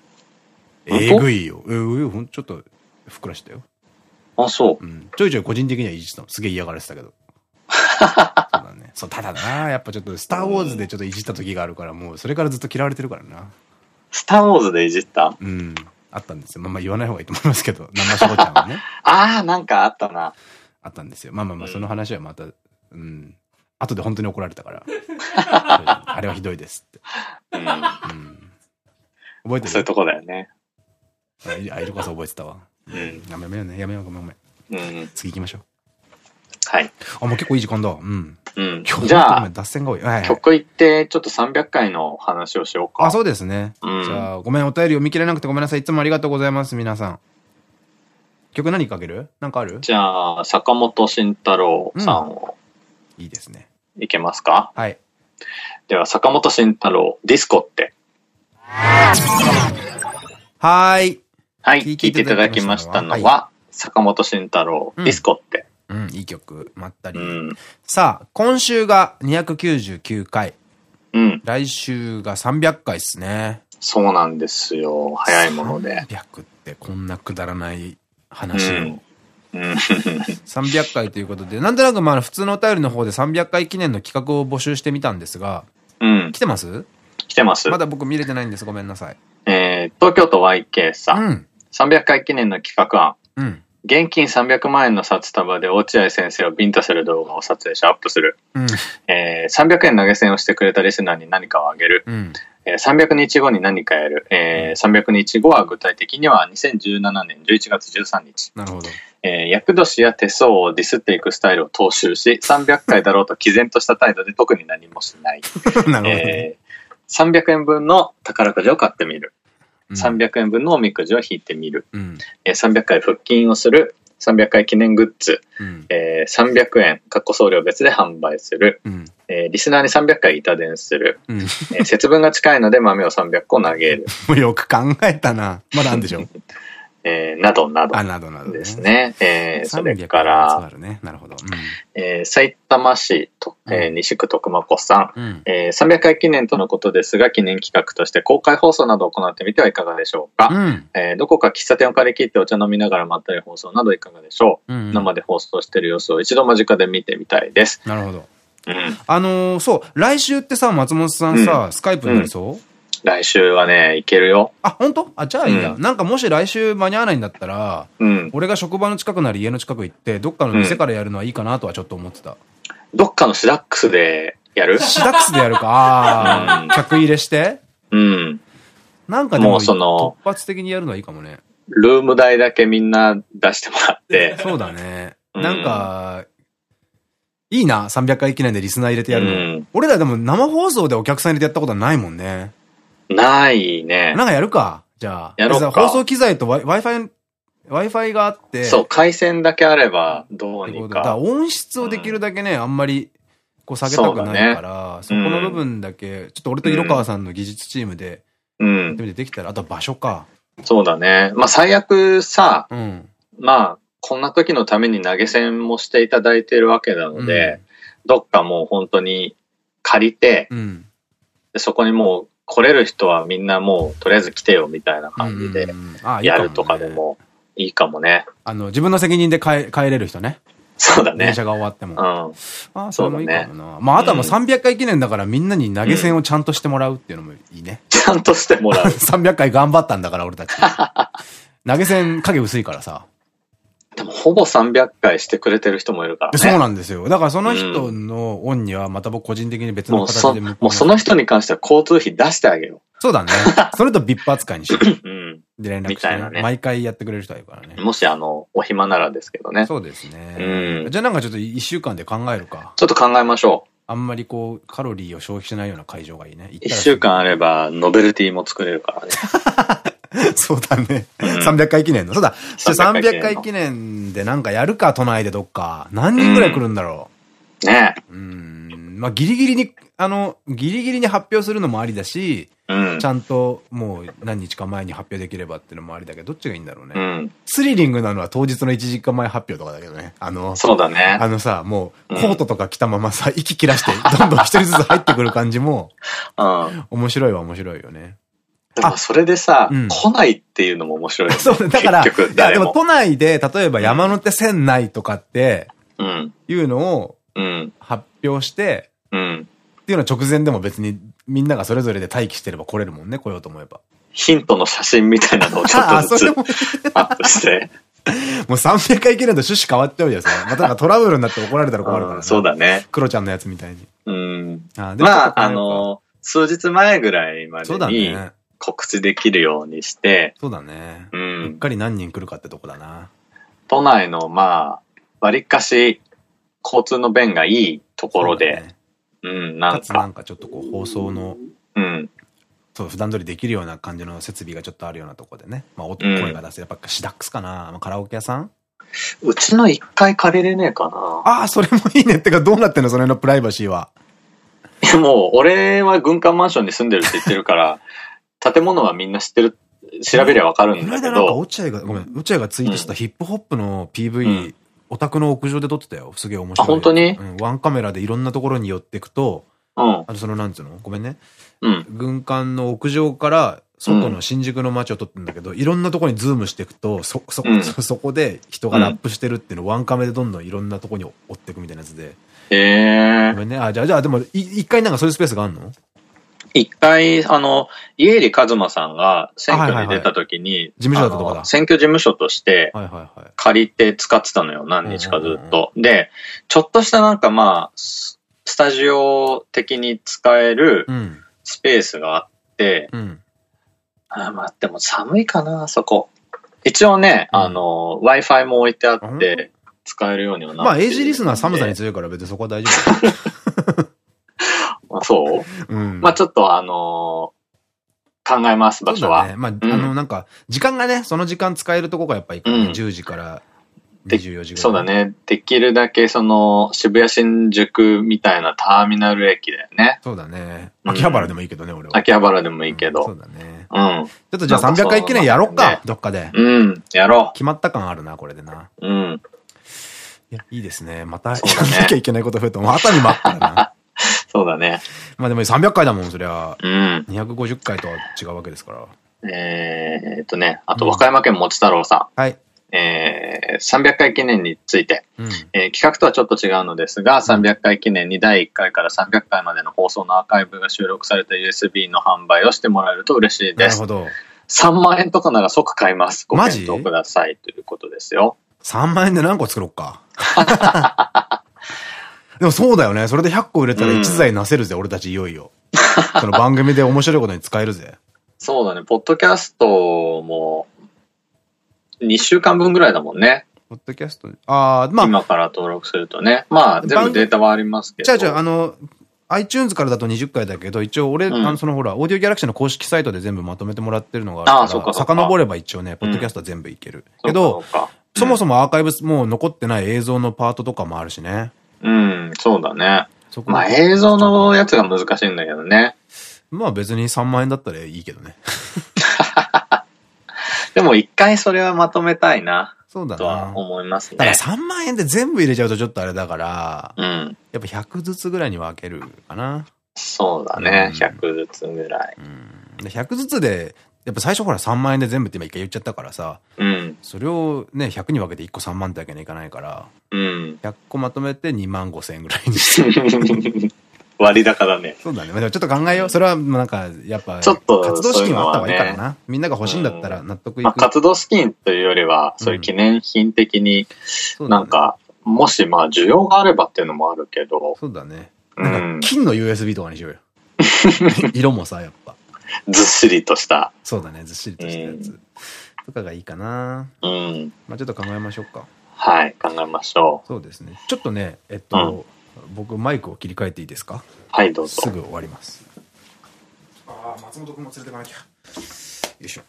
S1: えぐいよ。えぐい、ちょっとふっくらしたよ。
S2: あ、そ
S1: う。うん。ちょいちょい個人的にはいじったの。すげえ嫌がられてたけど。[LAUGHS] そうだね。そう、ただな、やっぱちょっとスターウォーズでちょっといじった時があるから、もうそれからずっと嫌われてるからな。
S2: スターウォーズでいじった
S1: うん。あったんですよ。まあまあ言わない方がいいと思いますけど、[LAUGHS] 生しぼちゃんはね。
S2: ああ、なんかあったな。
S1: あったんですよ。まあまあまあ、その話はまた、うん。後で本当に怒られたから。[LAUGHS] あれはひどいですって。うん。うん、覚えてる？
S2: そういうとこだよね。
S1: あ、いるこそ覚えてたわ。うん。やめようね。やめよう、ごめんごめん。うん。次行きましょう。
S2: はい。
S1: あ、もう結構いい時間だ。うん。
S2: うん。じゃあ、
S1: 脱線が多い。
S2: はい、曲行って、ちょっと300回の話をしようか。
S1: あ、そうですね。うん、じゃあ、ごめん、お便り読み切れなくてごめんなさい。いつもありがとうございます、皆さん。曲何かける？なんかある？
S2: じゃあ、坂本慎太郎さんを、
S1: うん、いいですね。
S2: いけますか？
S1: はい。
S2: では、坂本慎太郎、ディスコって。
S1: はい。
S2: はい、聞いていただきましたのは、はい、坂本慎太郎、ディスコって。
S1: うん、いい曲、まったり。うん、さあ、今週が299回。うん。来週が300回っすね。
S2: そうなんですよ。早いもので。
S1: 300ってこんなくだらない話を。うんうん、300回ということで、なんとなくまあ普通のお便りの方で300回記念の企画を募集してみたんですが、うん。来てます？
S2: 来てます。
S1: まだ僕見れてないんです。ごめんなさい。
S2: えー、東京都 YK さん。うん。300回記念の企画案。うん。現金300万円の札束で落合先生をビンタする動画を撮影しアップする。うん、えー、300円投げ銭をしてくれたリスナーに何かをあげる。うん、えー、300日後に何かやる。えー、300日後は具体的には2017年11月13日。
S1: なるほど。
S2: えー、厄年や手相をディスっていくスタイルを踏襲し、300回だろうと毅然とした態度で特に何もしない。[LAUGHS] なるほど、えー、300円分の宝くじを買ってみる。300円分のおみくじを引いてみる。うん、えー、300回腹筋をする。300回記念グッズ。うん、えー、300円、かっこ送料別で販売する。うん、えー、リスナーに300回板伝する。うん、えー、節分が近いので豆を300個投げる。[LAUGHS]
S1: よく考えたな。まだあるんでしょ？[LAUGHS]
S2: えー、などなど。
S1: あ、などなど。
S2: ですね。えー、それから、
S1: ね、なるほど。
S2: えー、埼玉市と、えー、西区徳間子さん、うん、えー、300回記念とのことですが、記念企画として公開放送などを行ってみてはいかがでしょうか。うん、えー、どこか喫茶店を借り切ってお茶飲みながらまったり放送などいかがでしょう。うん、生で放送している様子を一度間近で見てみたいです。
S1: なるほど。うん、あのー、そう、来週ってさ、松本さんさ、スカイプになりそう？
S2: 来週はね、いけるよ。
S1: あ、本当？あ、じゃあいいんだ。うん、なんかもし来週間に合わないんだったら、うん、俺が職場の近くなり家の近く行って、どっかの店からやるのはいいかなとはちょっと思ってた。
S2: どっかのシダックスでやる？
S1: シダックスでやるか。[LAUGHS] ああ、客入れして？
S2: うん。
S1: なんかでも、その、突発的にやるのはいいかもね。
S2: ルーム代だけみんな出してもらって。[LAUGHS]
S1: そうだね。なんか、いいな、300回記念でリスナー入れてやるの。うん、俺らでも生放送でお客さん入れてやったことはないもんね。
S2: ないね。
S1: なんかやるか。じゃあ。
S2: やろうか。
S1: 放送機材と Wi-Fi、Wi-Fi があって。
S2: そう、回線だけあればどうにか。
S1: だか音質をできるだけね、うん、あんまりこう下げたくないから、そ,、この部分だけ、ちょっと俺と色川さんの技術チームで、うん。でできたら、あと場所か。
S2: そうだね。まあ最悪さ、うん、まあ、こんな時のために投げ銭もしていただいているわけなので、うん、どっかもう本当に借りて、うん、でそこにもう来れる人はみんなもうとりあえず来てよみたいな感じでやるとかでもいいかもね。
S1: あの、自分の責任で帰帰れる人ね。
S2: そうだね。
S1: 電車が終わっても。うん。ああ、それもいいかもな。ね、まあ、あとはもう300回記念だからみんなに投げ銭をちゃんとしてもらうっていうのもいいね。
S2: ちゃんとしてもらう。[LAUGHS]
S1: 300回頑張ったんだから俺たち。投げ銭影薄いからさ。
S2: でもほぼ300回してくれてる人もいるからね。
S1: そうなんですよ。だからその人の恩にはまた僕個人的に別の形
S2: でもうもうその人に関しては交通費出してあげよう。
S1: そうだね。[LAUGHS] それと VIP 扱いにして。うん。で連絡して、ね、ね。毎回やってくれる人はいるからね。
S2: もしあの、お暇ならですけどね。
S1: そうですね。うん。じゃあなんかちょっと一週間で考えるか。
S2: ちょっと考えましょう。
S1: あんまりこう、カロリーを消費しないような会場がいいね。
S2: 一週間あれば、ノベルティも作れるからね。[LAUGHS] [LAUGHS]
S1: そうだね。うん、300回記念の。そうだ。300回記念でなんかやるか、都内でどっか。何人ぐらい来るんだろ
S2: う。うん、ね
S1: うん。まあ、ギリギリに、あの、ギリギリに発表するのもありだし、うん、ちゃんともう何日か前に発表できればっていうのもありだけど、どっちがいいんだろうね。うん、スリリングなのは当日の1時間前発表とかだけどね。あの、
S2: そうだね。
S1: あのさ、もうコートとか着たままさ、息切らして、どんどん一人ずつ入ってくる感じも、うん、面白いは面白いよね。
S2: でもそれでさ、来ないっていうのも面白い、ね。[LAUGHS]
S1: そう、だから、いやでも都内で、例えば山手線内とかって、うん、いうのを、発表して、うん、っていうのは直前でも別にみんながそれぞれで待機してれば来れるもんね、来ようと思えば。
S2: ヒントの写真みたいなのをちょっとずつ [LAUGHS] アップして。[LAUGHS]
S1: もう300回記念と趣旨変わっちゃうじゃん、さ。またなんかトラブルになって怒られたら困るから、ね、
S2: そうだね。
S1: クロちゃんのやつみたいに。
S2: うん。あまあ、あの、数日前ぐらいまでに告知できるようにして。
S1: そうだね。うん。うっかり何人来るかってとこだな。
S2: 都内の、まあ、割かし交通の便がいいところで、うん、なんか。かつ
S1: なんかちょっとこう放送の、うん。そう、普段通りできるような感じの設備がちょっとあるようなとこでね。まあ、音、声が出せ、やっぱシダックスかな、まあ、カラオケ屋さん？
S2: うちの一回借りれねえかな。
S1: ああ、それもいいね。ってか、どうなってんのその辺のプライバシーは。
S2: いや、もう、俺は軍艦マンションに住んでるって言ってるから、[LAUGHS] 建物はみんな知ってる、調べりゃわかるんだけど。なんか、
S1: 落合が、ごめん、落合がツイートしたヒップホップの PV、お宅の屋上で撮ってたよ。すげえ面白い。あ、
S2: 本当に、
S1: うん、ワンカメラでいろんなところに寄っていくと、うん。あとその、なんつうの？ごめんね。うん。軍艦の屋上から外の新宿の街を撮ってんだけど、うん、いろんなところにズームしていくと、そ、そ、うん、そこで人がラップしてるっていうのをワンカメでどんどんいろんなところに追っていくみたいなやつで。へえ。ごめんね。あ、じゃあ、じゃあ、でも、一回なんかそういうスペースがあるの？
S2: 一回、あの、家入一馬さんが選挙に出た時に、
S1: 事務所だったとこだ。
S2: 選挙事務所として、借りて使ってたのよ、何日かずっと。で、ちょっとしたなんかまあ、スタジオ的に使えるスペースがあって、うん、あまあ、でも寒いかな、そこ。一応ね、あの、Wi-Fi も置いてあって、使えるようにはなってまあ、
S1: エイジリスナー寒さに強いから別にそこは大丈夫。[LAUGHS]
S2: あそう、うん、まあちょっとあのー、考えます、場所は。
S1: ね、まあ、うん、あの、なんか、時間がね、その時間使えるとこがやっぱり、ね、うん、10時から24時ぐらい。
S2: そうだね。できるだけその、渋谷新宿みたいなターミナル駅だよね。
S1: そうだね。秋葉原でもいいけどね、俺は。
S2: 秋葉原でもいいけど。
S1: そうだね。うん。ちょっとじゃあ300回記念やろっか、どっかで。
S2: うん、やろ
S1: う。決まった感あるな、これでな。うん。いや、いいですね。また、やらなきゃいけないこと増えても、熱海もあったらな。[LAUGHS]
S2: そうだね。
S1: まあでも300回だもん、そりゃ。うん。250回とは違うわけですから。
S2: えっとね、あと和歌山県持太郎さん。はい。えー、300回記念について、うん、えー、企画とはちょっと違うのですが、300回記念に第1回から300回までの放送のアーカイブが収録された USB の販売をしてもらえると嬉しいです。なるほど。3万円とかなら即買います。ご検討くださいということですよ。
S1: 3万円で何個作ろうか。[LAUGHS] でもそうだよね。それで100個売れたら1台なせるぜ、うん、俺たちいよいよ。その番組で面白いことに使えるぜ。
S2: そうだね。ポッドキャストも、2週間分ぐらいだもんね。
S1: ポッドキャスト？ああ、まあ。
S2: 今から登録するとね。まあ、全部データはありますけど。
S1: じゃあじゃあ、あの、iTunes からだと20回だけど、一応俺、うん、あの、そのほら、オーディオギャラクシーの公式サイトで全部まとめてもらってるのがあるから、あそうか遡れば一応ね、ポッドキャストは全部いける。うん、けど、そもそもアーカイブもう残ってない映像のパートとかもあるしね。
S2: うん、そうだね。まあ映像のやつが難しいんだけどね。
S1: まあ別に3万円だったらいいけどね。[LAUGHS]
S2: でも一回それはまとめたいな。
S1: そうだな。
S2: とは思いますね。
S1: だから3万円で全部入れちゃうとちょっとあれだから、
S2: うん。
S1: やっぱ100ずつぐらいに分けるかな。
S2: そうだね。うん、100ずつぐらい。
S1: うん。で100ずつで、やっぱ最初ほら3万円で全部って今一回言っちゃったからさ、
S2: うん。
S1: それをね、100に分けて1個3万ってわけにはいかないから、
S2: うん。
S1: 100個まとめて2万5千円ぐらいにして。[LAUGHS]
S2: 割高だね。
S1: そうだね。まあ、ちょっと考えよう。それは、なんか、やっぱ、ちょっと、活動資金はあった方がいいからな。みんなが欲しいんだったら納得いく。まあ、
S2: 活動資金というよりは、そういう記念品的に、なんか、もしまあ、需要があればっていうのもあるけど。
S1: そうだね。なんか、金の USB とかにしようよ。[LAUGHS] 色もさ、やっぱ。[LAUGHS]
S2: ずっしりとした。
S1: そうだね、ずっしりとしたやつ。とかがいいかな。
S2: うん。
S1: まあちょっと考えましょうか。
S2: はい、考えましょ
S1: う。そうですね。ちょっとね、えっと、僕マイクを切り替えていいですか？
S2: はいどうぞ
S1: すぐ終わりますああ松本君も連れてかなきゃよいしょ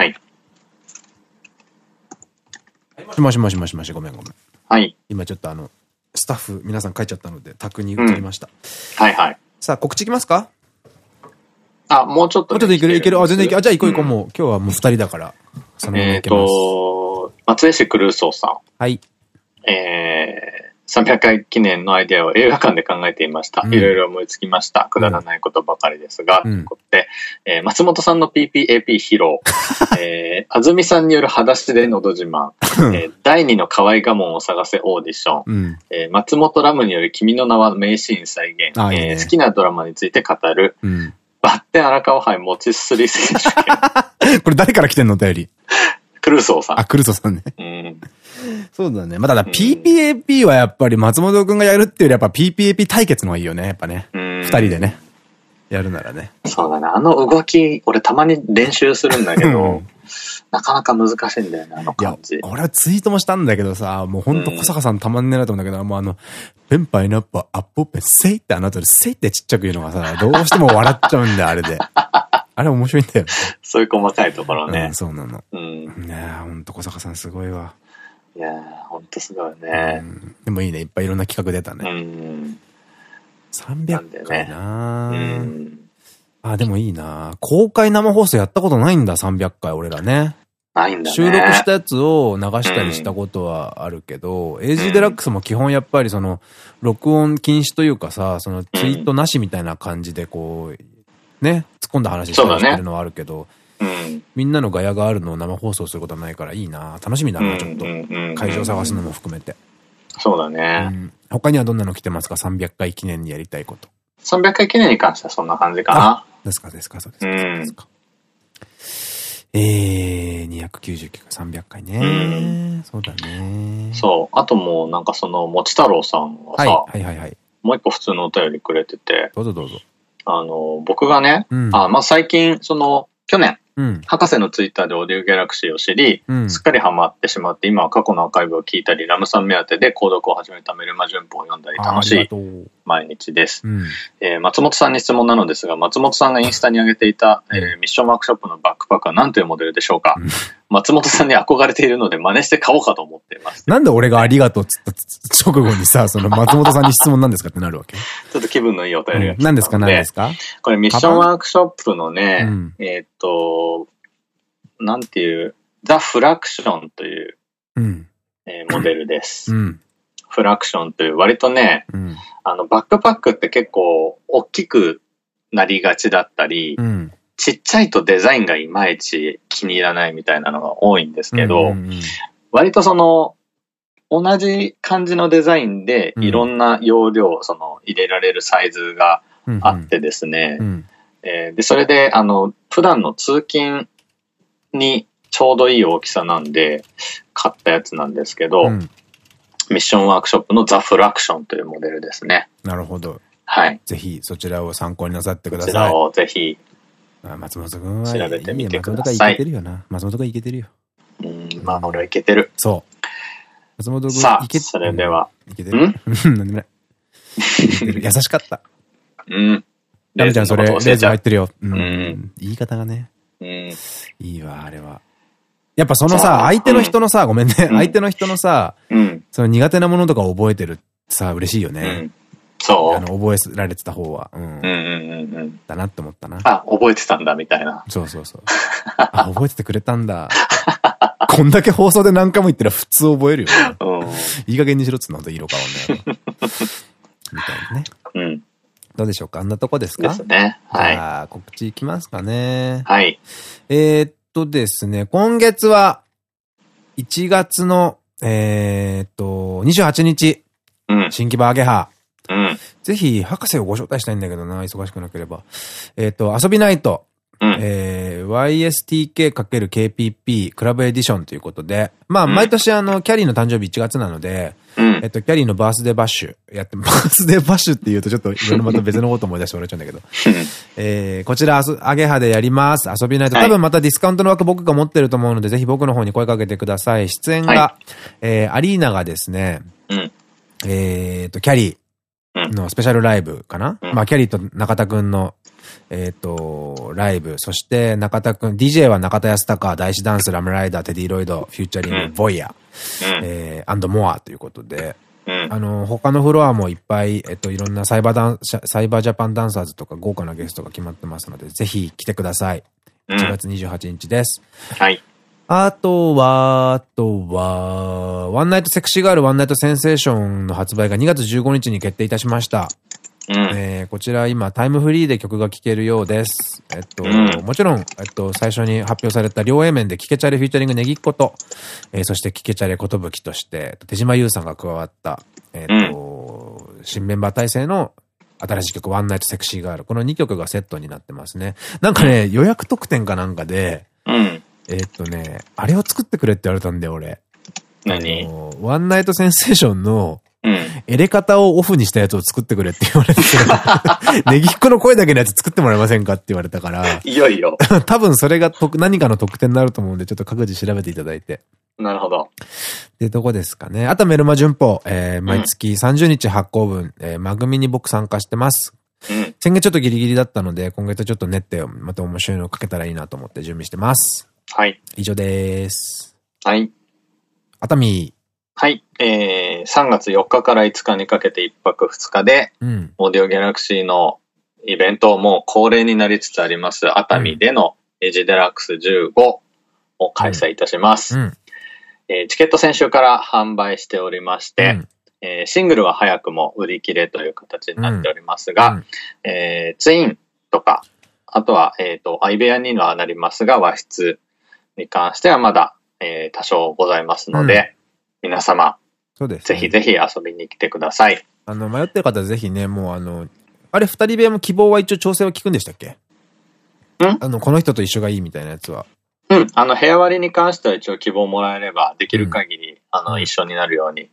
S2: はい
S1: もしもしもしもしごめんごめん
S2: はい
S1: 今ちょっとあのスタッフ皆さん帰っちゃったので、宅に移りました。
S2: うん、はいはい。
S1: さあ、告知いきますか？
S2: あ、もうちょっと、
S1: もうちょっといける、いける。あ、全然いける？あ、じゃあ行こう行こう。もう、今日はもう二人だから。
S2: そのまま行けます。えっと、松江市クルーソーさん。
S1: はい。
S2: えー、300回記念のアイデアを映画館で考えていました。いろいろ思いつきました。くだらないことばかりですが、うん、ということで、えー、松本さんの PPAP 披露、[LAUGHS] えー、安住さんによる裸足でのど自慢、えー、第二の河合我門を探せオーディション、うん、えー、松本ラムによる君の名は名シーン再現、いいね、えー、好きなドラマについて語る、うん、バッテン荒川杯持ちすり選手
S1: 権。[LAUGHS] これ誰から来てんのお便り？
S2: クルーソーさん。
S1: あ、クルーソーさんね。
S2: うん [LAUGHS]
S1: そうだね。まあ、ただ PPAP はやっぱり松本くんがやるっていうよりやっぱ PPAP 対決の方がいいよね。やっぱね。二人でね。やるならね。
S2: そうだね。あの動き、俺たまに練習するんだけど、なかなか難しいんだよね、あの感じ。
S1: 俺はツイートもしたんだけどさ、もうほんと小坂さんたまんねえなと思うんだけど、もうあの、ペンパイナッパー、アップオペン、セイってあなたで、セイってちっちゃく言うのがさ、どうしても笑っちゃうんだよ、あれで。[LAUGHS] あれ面白いんだよ、ね。
S2: そういう細かいところね。
S1: うん、そうなの。
S2: うん。
S1: ねえ、ほんと小坂さんすごいわ。
S2: いやー、ほんとすごいね、
S1: でもいいね、いっぱいいろんな企画出た
S2: ね。うん。
S1: 300回な、ね、うん。あ、でもいいな公開生放送やったことないんだ、300回、俺らね。
S2: ないんだね。
S1: 収録したやつを流したりしたことはあるけど、うん、AG デラックスも基本やっぱりその、録音禁止というかさ、そのツイートなしみたいな感じでこう、ね、突っ込んだ話したりしてるのはあるけど、
S2: うん、
S1: みんなのガヤがあるのを生放送することはないからいいな楽しみだな、ちょっと。会場探すのも含めて。
S2: そうだね、うん。
S1: 他にはどんなの来てますか ?300 回記念にやりたいこと。
S2: 300回記念に関してはそんな感じかな。
S1: ですか、ですか、そうですか。えー、299回、300回ね、うん。そうだね。
S2: そう。あともう、なんかその、もち太郎さんがさ、
S1: はい、はいはいはい
S2: もう一個普通のお便りくれてて、
S1: どうぞどうぞ。
S2: あの、僕がね、うん、あ、まあ、最近、その、去年、
S1: うん、
S2: 博士のツイッターでオーディオギャラクシーを知り、うん、すっかりハマってしまって、今は過去のアーカイブを聞いたり、ラムさん目当てで購読を始めたメルマ旬報を読んだり、楽しい毎日です。うん、えー、松本さんに質問なのですが、松本さんがインスタに上げていた、えー、ミッションワークショップのバックパックは何というモデルでしょうか、[LAUGHS] 松本さんに憧れているので真似して買おうかと思っています。
S1: なんで俺がありがとうっつった直後にさ、その松本さんに質問なんですかってなるわけ？[LAUGHS]
S2: ちょっと気分のいいお便りが来
S1: た、何で。すか？何ですか？
S2: これミッションワークショップのね、えっと、なんていう、ザ・フラクションという、
S1: うん、
S2: えー、モデルです。
S1: うん、
S2: フラクションという、割とね、
S1: うん、
S2: あの、バックパックって結構大きくなりがちだったり、ちっちゃいとデザインがいまいち気に入らないみたいなのが多いんですけど、割とその、同じ感じのデザインでいろんな容量、その入れられるサイズがあってですね、えで、それで、あの、普段の通勤にちょうどいい大きさなんで、買ったやつなんですけど、うん、ミッションワークショップのザ・フラクションというモデルですね。
S1: なるほど。
S2: はい。
S1: ぜひそちらを参考になさってください。
S2: こちらをぜひ。
S1: 松本君は
S2: 調べてみてください。
S1: 松本がいけてるよな。松本がいけてるよ。
S2: うん、まあ俺はいけてる。
S1: そう。松本君
S2: さあ、それでは。
S1: いけてる。ん？[LAUGHS] なんでもない。優しかった。
S2: うん。
S1: ラムちゃんそれ、レーズン入ってるよ。うん。言い方がね。うん。いいわ、あれは。やっぱそのさ、相手の人のさ、ごめんね。相手の人のさ、その苦手なものとか覚えてるさ、嬉しいよね。
S2: そう。
S1: あの、覚えられてた方は。うん。うんうんうんうん。だなって思ったな。
S2: あ、覚えてたんだ、みたいな。
S1: そうそうそう。あ、覚えててくれたんだ。[LAUGHS] こんだけ放送で何回も言ったら普通覚えるよね。うん。いい加減にしろっつうのと色変わんない。[LAUGHS] みたいなね。うん。どうでしょうか？あんなとこですか？
S2: ですね。はい。じ
S1: ゃあ、告知いきますかね。
S2: はい。
S1: えっとですね、今月は、1月の、えー、っと、28日、うん、新木場アゲハ。うん、ぜひ、博士をご招待したいんだけどな、忙しくなければ。えっと、遊びナイト。うん、えー、YSTK×KPP クラブエディションということで、まあ、毎年あの、キャリーの誕生日1月なので、うん、えっと、キャリーのバースデーバッシュやって、[LAUGHS] バースデーバッシュって言うとちょっといろいろまた別のこと思い出して笑っちゃうんだけど、えー、こちら、 ageHa でやります。 ASOBINITE と、多分またディスカウントの枠僕が持ってると思うので、ぜひ僕の方に声かけてください。出演が、はい、えー、アリーナがですね、うん、えっと、キャリーのスペシャルライブかな、うん、まあ、キャリーと中田くんのえっと、ライブ、そして中田くん、DJ は中田ヤスタカ、DAISHI DANCE、RAM RIDER、TeddyLoid、featuring、ボイヤ、えー、 and moreということで、あの、他のフロアもいっぱい、えっと、いろんなサイバーダン、サイバージャパンダンサーズとか豪華なゲストが決まってますので、ぜひ来てください。1月28日です。
S2: はい。
S1: あとは、あとは、ワンナイトセクシーガール、ワンナイトセンセーションの発売が2月15日に決定いたしました。うん、えー、こちら今タイムフリーで曲が聴けるようです。えっと、うん、もちろん、えっと、最初に発表された両 A 面でキケチャレフィーチャリングネギっ子と、えー、そしてキケチャレことぶきとして、手島優さんが加わった、えっと、うん、新メンバー体制の新しい曲、ワンナイトセクシーガール。この2曲がセットになってますね。なんかね、予約特典かなんかで、うん、えっとね、あれを作ってくれって言われたんだよ、俺。
S2: 何？
S1: ワンナイトセンセーションの、うん。エレ方をオフにしたやつを作ってくれって言われて、[LAUGHS] ネギっ子の声だけのやつ作ってもらえませんかって言われたから。
S2: いよいよ。[LAUGHS]
S1: 多分それが何かの特典になると思うんで、ちょっと各自調べていただいて。
S2: なるほど。
S1: で、どこですかね。あとメルマ順報、えー、毎月30日発行分、えー、マグミに僕参加してます。うん、先月ちょっとギリギリだったので、今月ちょっと練ってまた面白いのをかけたらいいなと思って準備してます。
S2: はい。
S1: 以上です。
S2: はい。
S1: 熱海。
S2: はい。えー、3月4日から5日にかけて1泊2日で、うん、オーディオギャラクシーのイベントも恒例になりつつあります熱海でのエジデラックス15を開催いたします。うん。うん、えー、チケット先週から販売しておりまして、うん。えー、シングルは早くも売り切れという形になっておりますが、うん、えー、ツインとか、あとは、えっ、ー、と、相部屋にはなりますが、和室に関してはまだ、えー、多少ございますので、皆様、そうです、ね、ぜひぜひ遊びに来てください。
S1: あの、迷ってる方ぜひね、もうあの、あれ二人部屋も希望は一応調整は聞くんでしたっけ？ん？あの、この人と一緒がいいみたいなやつは。
S2: うん。あの、部屋割りに関しては一応希望もらえれば、できる限り、うん、あの、一緒になるように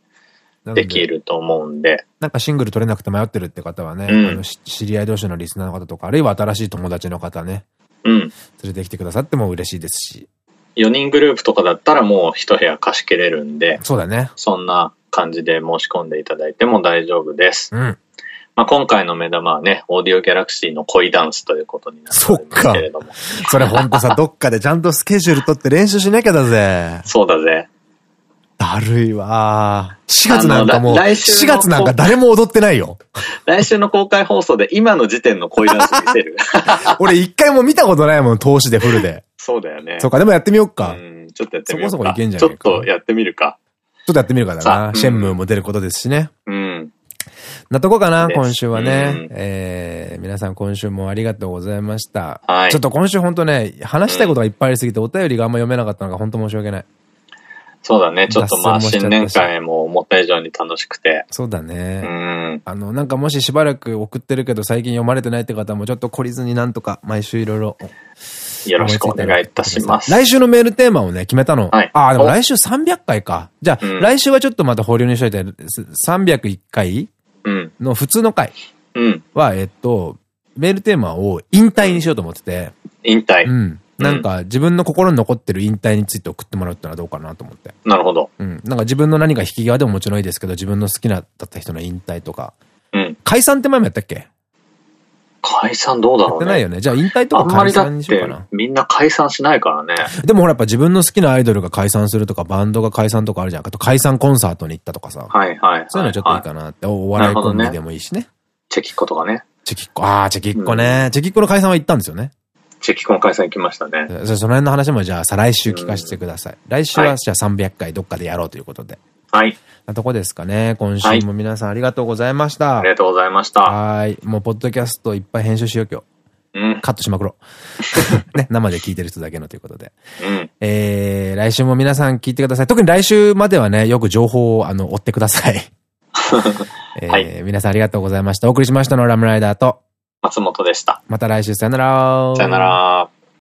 S2: できると思うんで。
S1: なんかシングル取れなくて迷ってるって方はね、うん、あの知り合い同士のリスナーの方とか、あるいは新しい友達の方ね、うん。連れてきてくださっても嬉しいですし。
S2: 4人グループとかだったらもう一部屋貸し切れるんで、
S1: そうだね。
S2: そんな感じで申し込んでいただいても大丈夫です。うん。まあ今回の目玉はね、オーディオギャラクシーの恋ダンスということになるんですけれども。
S1: そっか。それほんとさ、[LAUGHS] どっかでちゃんとスケジュール取って練習しなきゃだぜ。
S2: そうだぜ。
S1: だるいわ4月なんかもう、4月なんか誰も踊ってないよ。
S2: 来週の公開放送で今の時点の恋ダンス見せる。[LAUGHS]
S1: 俺一回も見たことないもん、投資でフルで。
S2: そうだよね。
S1: そうか、でもやってみよっか。う
S2: ん、ちょっとやってみ
S1: ようか。そこそこいけんじゃな
S2: いか。ちょっとやってみるか。
S1: ちょっとやってみるかだな。シェンムーも出ることですしね。うん。なとこかな、今週はね。えー、皆さん今週もありがとうございました。はい。ちょっと今週本当ね、話したいことがいっぱいありすぎて、お便りがあんま読めなかったのが本当申し訳ない。
S2: そうだね。ちょっとまあ、新年会も思った以上に楽しくて。
S1: そうだね。うん。あの、なんかもししばらく送ってるけど、最近読まれてないって方も、ちょっと懲りずになんとか、毎週いろいろ。
S2: よろしくお願いいたします。
S1: 来週のメールテーマをね、決めたの。はい。ああ、でも来週300回か。じゃあ、うん、来週はちょっとまた保留にしといて、301回の普通の回は、うん、えっと、メールテーマを引退にしようと思ってて。
S2: 引退
S1: うん。なんか自分の心に残ってる引退について送ってもらうってのはどうかなと思って。
S2: なるほど。
S1: うん。なんか自分の何か引き際でももちろんいいですけど、自分の好きなだった人の引退とか。うん。解散って前もやったっけ？
S2: 解散どうだろうね。やって
S1: ないよね。じゃあ引退とか解散にしようかな。
S2: みんな解散しないからね。
S1: でもほらやっぱ自分の好きなアイドルが解散するとか、バンドが解散とかあるじゃん。あと解散コンサートに行ったとかさ。
S2: はいはい。
S1: そういうのちょっといいかなって。お笑いコンビでもいいしね。
S2: チェキッコとかね。
S1: チェキッコ。ああ、チェキッコね。チェキッコの解散は行ったんですよね。
S2: チェキコの解散行きましたね。
S1: その辺の話もじゃあ再来週聞かせてください。来週はじゃあ300回どっかでやろうということで。
S2: はい。
S1: なとこですかね。今週も皆さんありがとうございました。
S2: ありがとうございました。
S1: はい。もう、ポッドキャストいっぱい編集しよう今日。うん、カットしまくろう。[LAUGHS] ね、生で聞いてる人だけのということで。うん、えー、来週も皆さん聞いてください。特に来週まではね、よく情報を、あの、追ってください。[LAUGHS] えー、はい、皆さんありがとうございました。お送りしましたのはラムライダーと、
S2: 松本でした。
S1: また来週さよなら。
S2: さよなら。